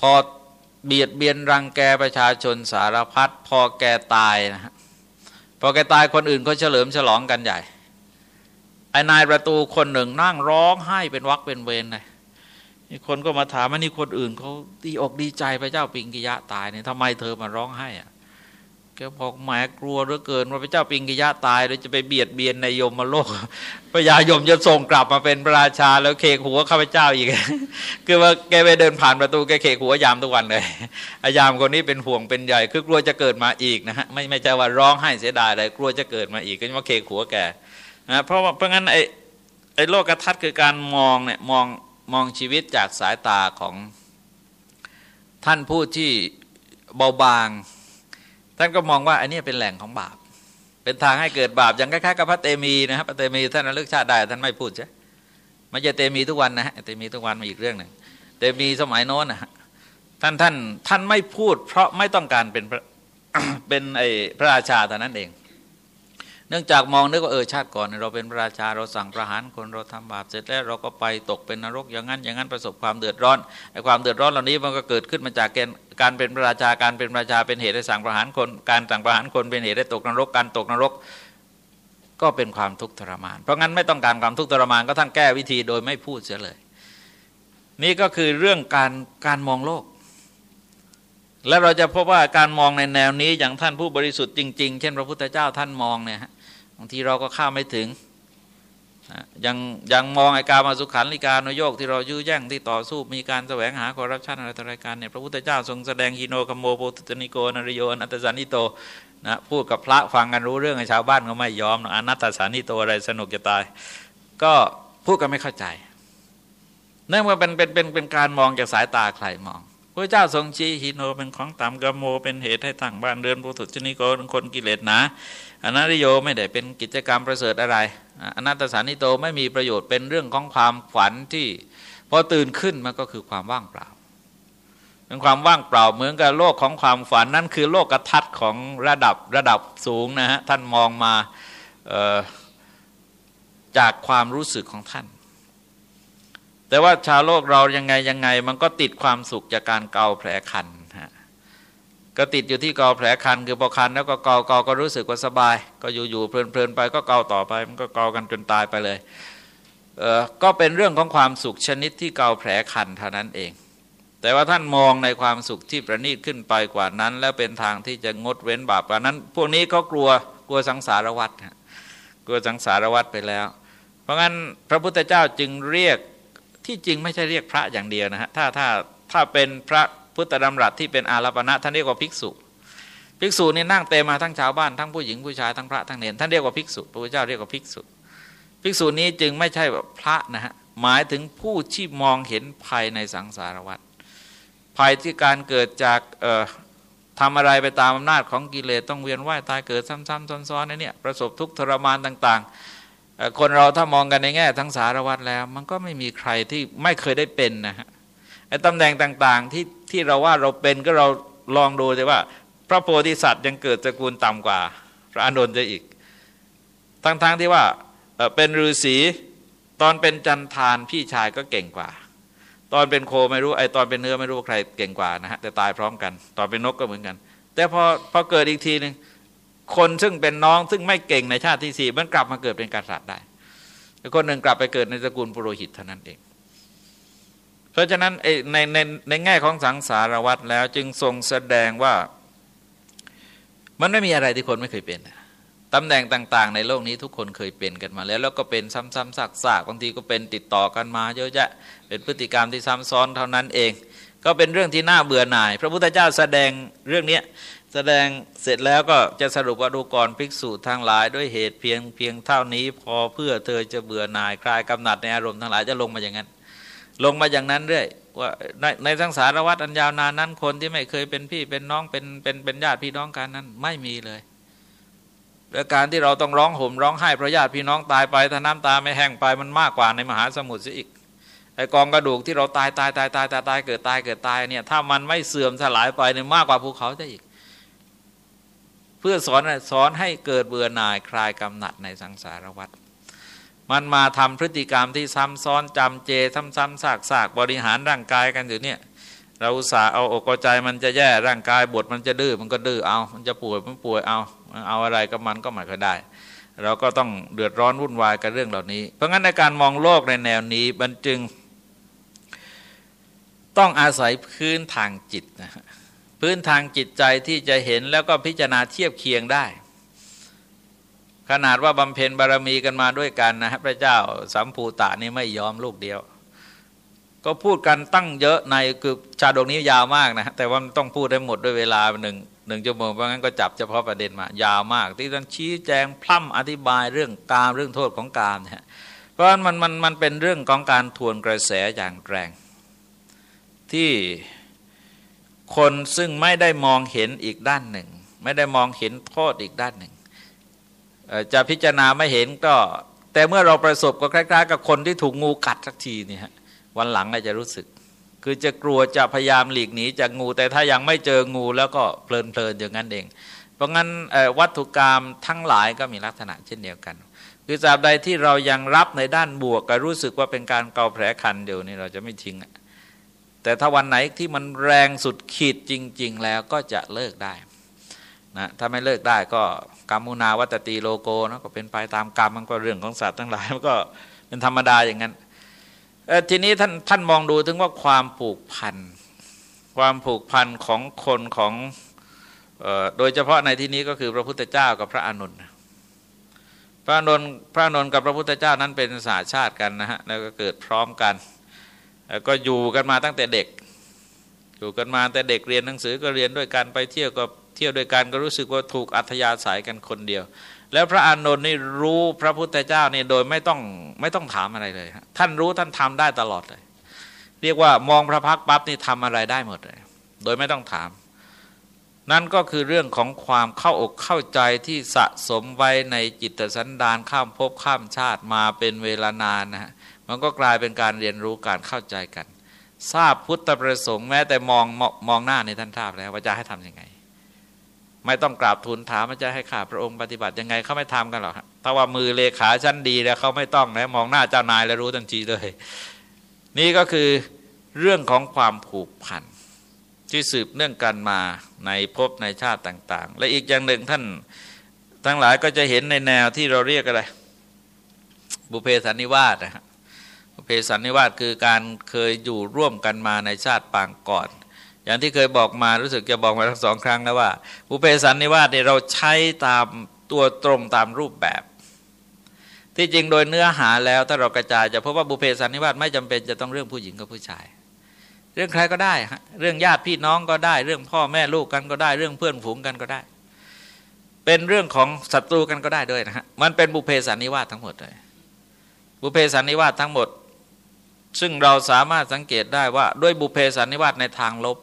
พอเบียดเบียนรังแกประชาชนสารพัดพอแกตายนะฮะพอแกตายคนอื่นเขาเฉลิมฉลองกันใหญ่ ไอ้นายประตูคนหนึ่งนั่งร้องไห้เป็นวักเป็นเวรเลยนี่คนก็มาถามว่านี่คนอื่นเขาดีอกดีใจพระเจ้าปิงกิยะตายเนี่ยทำไมเธอมาร้องไห้อะแกบอกแหมกลัวเหลือเกินว่าพระเจ้าปิงกิยะตายแล้วจะไปเบียดเบียนในยมมาโลกพระยายมจะส่งกลับมาเป็นพระราชาแล้วเคกหัวข้าพเจ้าอีก คือว่าแกไปเดินผ่านประตูแกเคกหัวยามทุกวันเลยอายามคนนี้เป็นห่วงเป็นใหญ่คือกลัวจะเกิดมาอีกนะฮะไม่ไม่ใช่ว่าร้องไห้เสียดายเลยกลัวจะเกิดมาอีกก็จะมาเคกหัวแก นะเพราะว่าเพราะงั้นไอ้ไอ้โลกทัศน์คือการมองเนี่ยมองมองชีวิตจากสายตาของท่านผู้ที่เบาบาง ท่านก็มองว่าอันนี้เป็นแหล่งของบาป เป็นทางให้เกิดบาปอย่างคล้ายๆกับพระเตมีนะครับพระเตมีท่านระลึกชาติได้ท่านไม่พูดใช่ไม่ใช่เตมีทุกวันนะฮะเตมีทุกวันมาอีกเรื่องหนึ่งเตมีสมัยโน้นนะฮะท่านท่านท่านไม่พูด เพราะไม่ต้องการเป็นเป็นไอพระราชาเท่านั้นเอง เนื่องจากมองนึกว่าเออชาติก่อนเราเป็นพระราชาเราสั่งประหารคนเราทำบาปเสร็จแล้วเราก็ไปตกเป็นนรกอย่างนั้นอย่างนั้นประสบความเดือดร้อนไอ้ความเดือดร้อนเหล่านี้มันก็เกิดขึ้นมาจากการเป็นพระราชาการเป็นพระราชาเป็นเหตุให้สั่งประหารคนการสั่งประหารคนเป็นเหตุให้ตกนรกการตกนรกก็เป็นความทุกข์ทรมาน เพราะงั้นไม่ต้องการความทุกข์ทรมานก็ท่านแก้วิธีโดยไม่พูดเสียเลย นี่ก็คือเรื่องการการมองโลก และเราจะพบว่าการมองในแนวนี้อย่างท่านผู้บริสุทธิ์จริง ๆ เช่น พระพุทธเจ้าท่านมองเนี่ย บางทีเราก็ข้ามไม่ถึงยังยังมองไอการมาสุขันลิการนโยกที่เรายื้อแย่งที่ต่อสู้มีการแสวงหาคอร์รัปชันอะไรต่ออะไรกันเนี่ยพระพุทธเจ้าทรงแสดงฮิโนคโมโพตนิโกนริโยนัตสันนิโตนะพูดกับพระฟังกันรู้เรื่องไอชาวบ้านก็ไม่ยอมอนัตสันนิโตอะไรสนุกจะตาย ก็พูดกันไม่เข้าใจเนื่องว่าเป็นเป็นเป็นเป็นการมองจากสายตาใครมอง พระเจ้าทรงชี้ฮินโนเป็นของตามกโมเป็นเหตุให้ตั้งบ้านเรือนโพตุชนิโกคนกิเลสหนาอนัตโยไม่ได้เป็นกิจกรรมประเสริฐอะไรอนัตตสานิโตไม่มีประโยชน์เป็นเรื่องของความฝันที่พอตื่นขึ้นมันก็คือความว่างเปล่าเป็นความว่างเปล่าเหมือนกับโลกของความฝันนั่นคือโลกกระทัดของระดับระดับสูงนะฮะท่านมองมาจากความรู้สึกของท่าน แต่ว่าชาวโลกเรายังไงยังไง มันก็ติดความสุขจากการเกาแผลคันฮะก็ติดอยู่ที่เกอแผลคันคือพอคันแล้วก็เกาเกาก็รู้สึกว่าสบาย ก็อยู่อยู่เพลินเพลินไปก็เกาต่อไป มันก็เกากันจนตายไปเลยเออก็เป็นเรื่องของความสุขชนิดที่เกาแผลคันเท่านั้นเอง แต่ว่าท่านมองในความสุขที่ประณีตขึ้นไปกว่านั้น แล้วเป็นทางที่จะงดเว้นบาปกว่านั้น พวกนี้เขากลัวกลัวสังสารวัฏกลัวสังสารวัฏไปแล้ว เพราะงั้นพระพุทธเจ้าจึงเรียก ที่จริงไม่ใช่เรียกพระอย่างเดียวนะฮะถ้าถ้าถ้าเป็นพระพุทธดำรัสที่เป็นอาราปณะท่านเรียกว่าภิกษุภิกษุนี่นั่งเต็มมาทั้งชาวบ้านทั้งผู้หญิงผู้ชายทั้งพระทั้งเนรท่านเรียกว่าภิกษุพระพุทธเจ้าเรียกว่าภิกษุ ภิกษุนี้จึงไม่ใช่แบบพระนะฮะหมายถึงผู้ที่มองเห็นภัยในสังสารวัฏภัยที่การเกิดจากทำอะไรไปตามอำนาจของกิเลสต้องเวียนว่ายตายเกิดซ้ำๆซ้อนๆเนี่ยประสบทุกข์ทรมานต่าง ๆ คนเราถ้ามองกันในแง่ทั้งสารวัตรแล้ว มันก็ไม่มีใครที่ไม่เคยได้เป็นนะฮะไอ้ตำแหน่งต่างๆที่ที่เราว่าเราเป็นก็เราลองดูเลยว่า พระโพธิสัตว์ยังเกิดตระกูลต่ำกว่า พระอานนท์จะอีก ทั้งๆทที่ว่าเป็นฤาษีตอนเป็นจันทานพี่ชายก็เก่งกว่า ตอนเป็นโคไม่รู้ไอตอนเป็นเนื้อไม่รู้ใครเก่งกว่านะฮะแต่ตายพร้อมกัน ตอนเป็นนกก็เหมือนกัน แต่พอพอเกิดอีกทีหนึ่ง คนซึ่งเป็นน้องซึ่งไม่เก่งในชาติที่สี่มันกลับมาเกิดเป็นกษัตริย์ได้คนหนึ่งกลับไปเกิดในตระกูลปุโรหิตเท่านั้นเอง เพราะฉะนั้นในในในแง่ของสังสารวัตรแล้วจึงทรงแสดงว่า มันไม่มีอะไรที่คนไม่เคยเป็นตำแหน่งต่าง ๆ ในโลกนี้ทุกคนเคยเป็นกันมาแล้ว แล้วก็เป็นซ้ำๆซากๆบางทีก็เป็นติดต่อกันมาเยอะแยะเป็นพฤติกรรมที่ซ้ำซ้อนเท่านั้นเอง ก็เป็นเรื่องที่น่าเบื่อหน่าย พระพุทธเจ้าแสดงเรื่องนี้ แสดงเสร็จแล้วก็จะสรุปว่าดูก่อนภิกษุทั้งหลาย ด้วยเหตุเพียงเพียงเท่านี้ พอเพื่อเธอจะเบื่อหน่ายคลายกำหนัดในอารมณ์ทั้งหลายจะลงมาอย่างนั้น ลงมาอย่างนั้นเรื่อยว่าในในสังสารวัฏอันยาวนานนั้นคนที่ไม่เคยเป็นพี่เป็นน้องเป็นเป็นเป็นญาติพี่น้องกันนั้นไม่มีเลยและการที่เราต้องร้องห่มร้องไห้เพราะญาติพี่น้องตายไปถ้าน้ำตาไม่แห้งไปมันมากกว่าในมหาสมุทรซะอีกไอกองกระดูกที่เราตายตายตายตายตายตายเกิดตายเกิดตายเนี่ยถ้ามันไม่เสื่อมสลายไปเนี่ยมากกว่าภูเขาจะอีก เพื่อสอนสอนให้เกิดเบื่อหน่ายคลายกำหนัดในสังสารวัฏมันมาทำพฤติกรรมที่ซ้ำซ้อนจำเจซ้ำๆซากๆบริหารร่างกายกันอยู่เนี่ย เราอุตส่าห์เอาอกใจมันจะแย่ร่างกายบทมันจะดื้อมันก็ดื้อเอา มันจะป่วยมันป่วยเอาเอาอะไรกับมันก็ไม่ค่อยได้ เราก็ต้องเดือดร้อนวุ่นวายกับเรื่องเหล่านี้ เพราะงั้นในการมองโลกในแนวนี้มันจึง ต้องอาศัยพื้นทางจิตนะ พื้นทางจิตใจที่จะเห็นแล้วก็พิจารณาเทียบเคียงได้ ขนาดว่าบำเพ็ญบารมีกันมาด้วยกันนะพระเจ้าสัมภูตะนี่ไม่ยอมลูกเดียว ก็พูดกันตั้งเยอะในคือชาดกนี้ยาวมากนะแต่ว่าต้องพูดได้หมดด้วยเวลาหนึ่งหนึ่งชั่วโมงเพราะงั้นก็จับเฉพาะประเด็นมายาวมาก ที่ต้องชี้แจงพร่ำอธิบายเรื่องกามเรื่องโทษของกามเนี่ยเพราะมันมันมันเป็นเรื่องของการทวนกระแสอย่างแรงที่ คนซึ่งไม่ได้มองเห็นอีกด้านหนึ่ง ไม่ได้มองเห็นโทษอีกด้านหนึ่ง จะพิจารณาไม่เห็นก็ แต่เมื่อเราประสบก็คล้ายๆ กับคนที่ถูกงูกัดสักทีเนี่ยวันหลังอาจจะรู้สึก คือจะกลัวจะพยายามหลีกหนีจากงู แต่ถ้ายังไม่เจองูแล้วก็เพลินเพลินอย่างนั้นเอง เพราะงั้นวัตถุกรรมทั้งหลายก็มีลักษณะเช่นเดียวกัน คือตราบใดที่เรายังรับในด้านบวกก็รู้สึกว่าเป็นการเกาแผลคันเดียวนี่เราจะไม่ทิ้ง แต่ถ้าวันไหนที่มันแรงสุดขีดจริง ๆ แล้วก็จะเลิกได้นะถ้าไม่เลิกได้ก็กรรมุนาวัตตีโลโกนะก็เป็นไปตามกรรมมันก็เรื่องของสัตว์ทั้งหลายมันก็เป็นธรรมดาอย่างนั้นทีนี้ท่านท่านมองดูถึงว่าความผูกพันความผูกพันของคนของโดยเฉพาะในที่นี้ก็คือพระพุทธเจ้ากับพระอนุนพระอนุนพระอนุนกับพระพุทธเจ้านั้นเป็นสาชาติกันนะฮะแล้วก็เกิดพร้อมกัน ก็อยู่กันมาตั้งแต่เด็ก อยู่กันมาแต่เด็กเรียนหนังสือก็เรียนด้วยกันไปเที่ยวก็เที่ยวด้วยกันก็รู้สึกว่าถูกอัธยาศัยกันคนเดียว แล้วพระอานนท์นี่รู้พระพุทธเจ้านี่โดยไม่ต้องไม่ต้องถามอะไรเลยท่านรู้ท่านทำได้ตลอดเลย เรียกว่ามองพระพักปั๊บนี่ทำอะไรได้หมดเลย โดยไม่ต้องถาม นั่นก็คือเรื่องของความเข้าอกเข้าใจที่สะสมไว้ในจิตสันดานข้ามภพข้ามชาติมาเป็นเวลานานนะฮะ มันก็กลายเป็นการเรียนรู้การเข้าใจกัน ทราบพุทธประสงค์แม้แต่มองมองหน้าในท่านทราบแล้วว่าจะให้ทํำยังไง ไม่ต้องกราบทูลถามว่าจะให้ข้าพระองค์ปฏิบัติยังไงเขาไม่ทำกันหรอกถ้าว่ามือเลขาชั้นดีแล้วเขาไม่ต้องนะมองหน้าเจ้านายแล้วรู้ทันทีเลย นี่ก็คือเรื่องของความผูกพันที่สืบเนื่องกันมาในภพในชาติต่าง ๆ และอีกอย่างหนึ่งท่านทั้งหลายก็จะเห็นในแนวที่เราเรียกอะไรบุเพสันนิวาสนะฮะบุ เพสันนิวาสคือการเคยอยู่ร่วมกันมาในชาติปางก่อน อย่างที่เคยบอกมารู้สึกจะบอกมาทั้งสองครั้งแล้วว่าบุเพสันนิวาสเนี่ยเราใช้ตามตัวตรงตามรูปแบบ ที่จริงโดยเนื้อหาแล้วถ้าเรากระจายจะพบว่าบุเพสันนิวาสไม่จำเป็นจะต้องเรื่องผู้หญิงกับผู้ชาย เรื่องใครก็ได้เรื่องญาติพี่น้องก็ได้ เรื่องพ่อแม่ลูกกันก็ได้ เรื่องเพื่อนฝูงกันก็ได้ เป็นเรื่องของศัตรูกันก็ได้ด้วยนะฮะมันเป็นบุเพสันนิวาสทั้งหมดเลยบุเพสันนิวาสทั้งหมด ซึ่งเราสามารถสังเกตได้ว่าด้วยบุเพสันนิวาสในทางลบ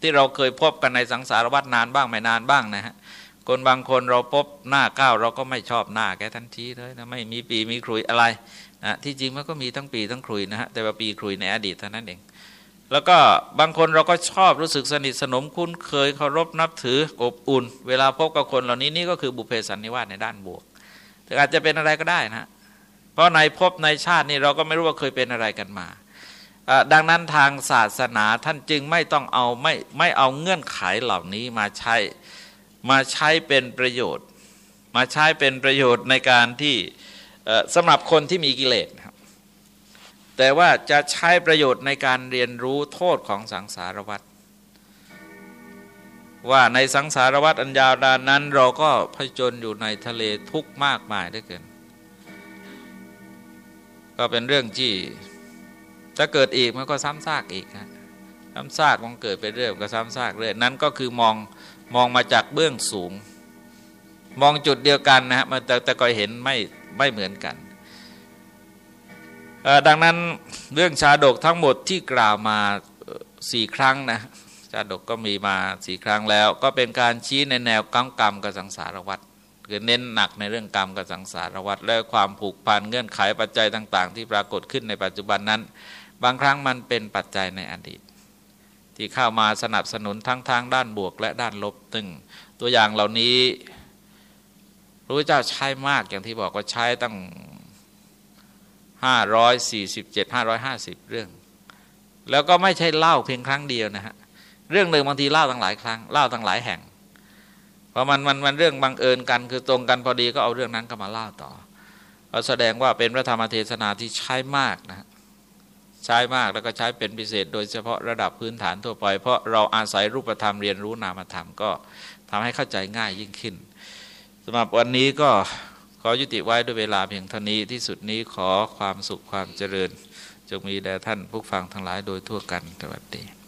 ที่เราเคยพบกันในสังสารวัฏนานบ้างไม่นานบ้างนะฮะคนบางคนเราพบหน้าก้าวเราก็ไม่ชอบหน้าแกทันทีเลยนะไม่มีปีมีครุยอะไรนะที่จริงมันก็มีทั้งปีทั้งครุยนะฮะแต่ว่าปีครุยในอดีตเท่านั้นเอง แล้วก็บางคนเราก็ชอบรู้สึกสนิทสนมคุ้นเคยเคารพนับถืออบอุ่น เวลาพบกับคนเหล่านี้นี่ก็คือบุเพสันนิวาสในด้านบวกแต่อาจจะเป็นอะไรก็ได้นะ เพราะในภพในชาตินี่เราก็ไม่รู้ว่าเคยเป็นอะไรกันมาดังนั้นทางศาสนาท่านจึงไม่ต้องเอาไม่ไม่เอาเงื่อนไขเหล่านี้มาใช้มาใช้เป็นประโยชน์ มาใช้เป็นประโยชน์ในการที่สำหรับคนที่มีกิเลสครับแต่ว่าจะใช้ประโยชน์ในการเรียนรู้โทษของสังสารวัฏว่าในสังสารวัฏอันยาวนานนั้น เราก็ผจญอยู่ในทะเลทุกข์มากมายได้เกิน ก็เป็นเรื่องที่จะเกิดอีกมันก็ซ้ำซากอีกนะซ้ำซากมันเกิดไปเรื่อยก็ซ้ำซากเรื่อยนั้นก็คือมองมองมาจากเบื้องสูง มองจุดเดียวกันนะฮะแต่แต่ก็เห็นไม่ไม่เหมือนกันดังนั้นเรื่องชาดกทั้งหมดที่กล่าวมาสี่ครั้งนะชาดกก็มีมาสี่ครั้งแล้ว ก็เป็นการชี้ในแนวกรรมกรรมกับสังสารวัฏ คือเน้นหนักในเรื่องกรรมกับสังสารวัฏและความผูกพันเงื่อนไขปัจจัยต่าง ๆ ที่ปรากฏขึ้นในปัจจุบันนั้น บางครั้งมันเป็นปัจจัยในอดีต ที่เข้ามาสนับสนุนทั้งทางด้านบวกและด้านลบตึงตัวอย่างเหล่านี้ระพุทธเจ้าใช้มากอย่างที่บอกว่าใช้ตั้งห้าร้อยสี่สิบเจ็ดห้าร้อยห้าสิบเรื่อง แล้วก็ไม่ใช่เล่าเพียงครั้งเดียวนะฮะเรื่องหนึ่งบางทีเล่าตั้งหลายครั้งเล่าตั้งหลายแห่ง พราะมันมันมันเรื่องบังเอิญกัน คือตรงกันพอดีก็เอาเรื่องนั้นก็มาเล่าต่อก็แสดงว่าเป็นพระธรรมเทศนาที่ใช้มากนะใช้มากแล้วก็ใช้เป็นพิเศษ โดยเฉพาะระดับพื้นฐานทั่วไป เพราะเราอาศัยรูปธรรมเรียนรู้นามธรรมก็ทำให้เข้าใจง่ายยิ่งขึ้นสำหรับวันนี้ก็ขอยุติไว้ด้วยเวลาเพียงเท่านี้ที่สุดนี้ขอความสุขความเจริญ จงมีแด่ท่านผู้ฟังทั้งหลายโดยทั่วกันสวัสดี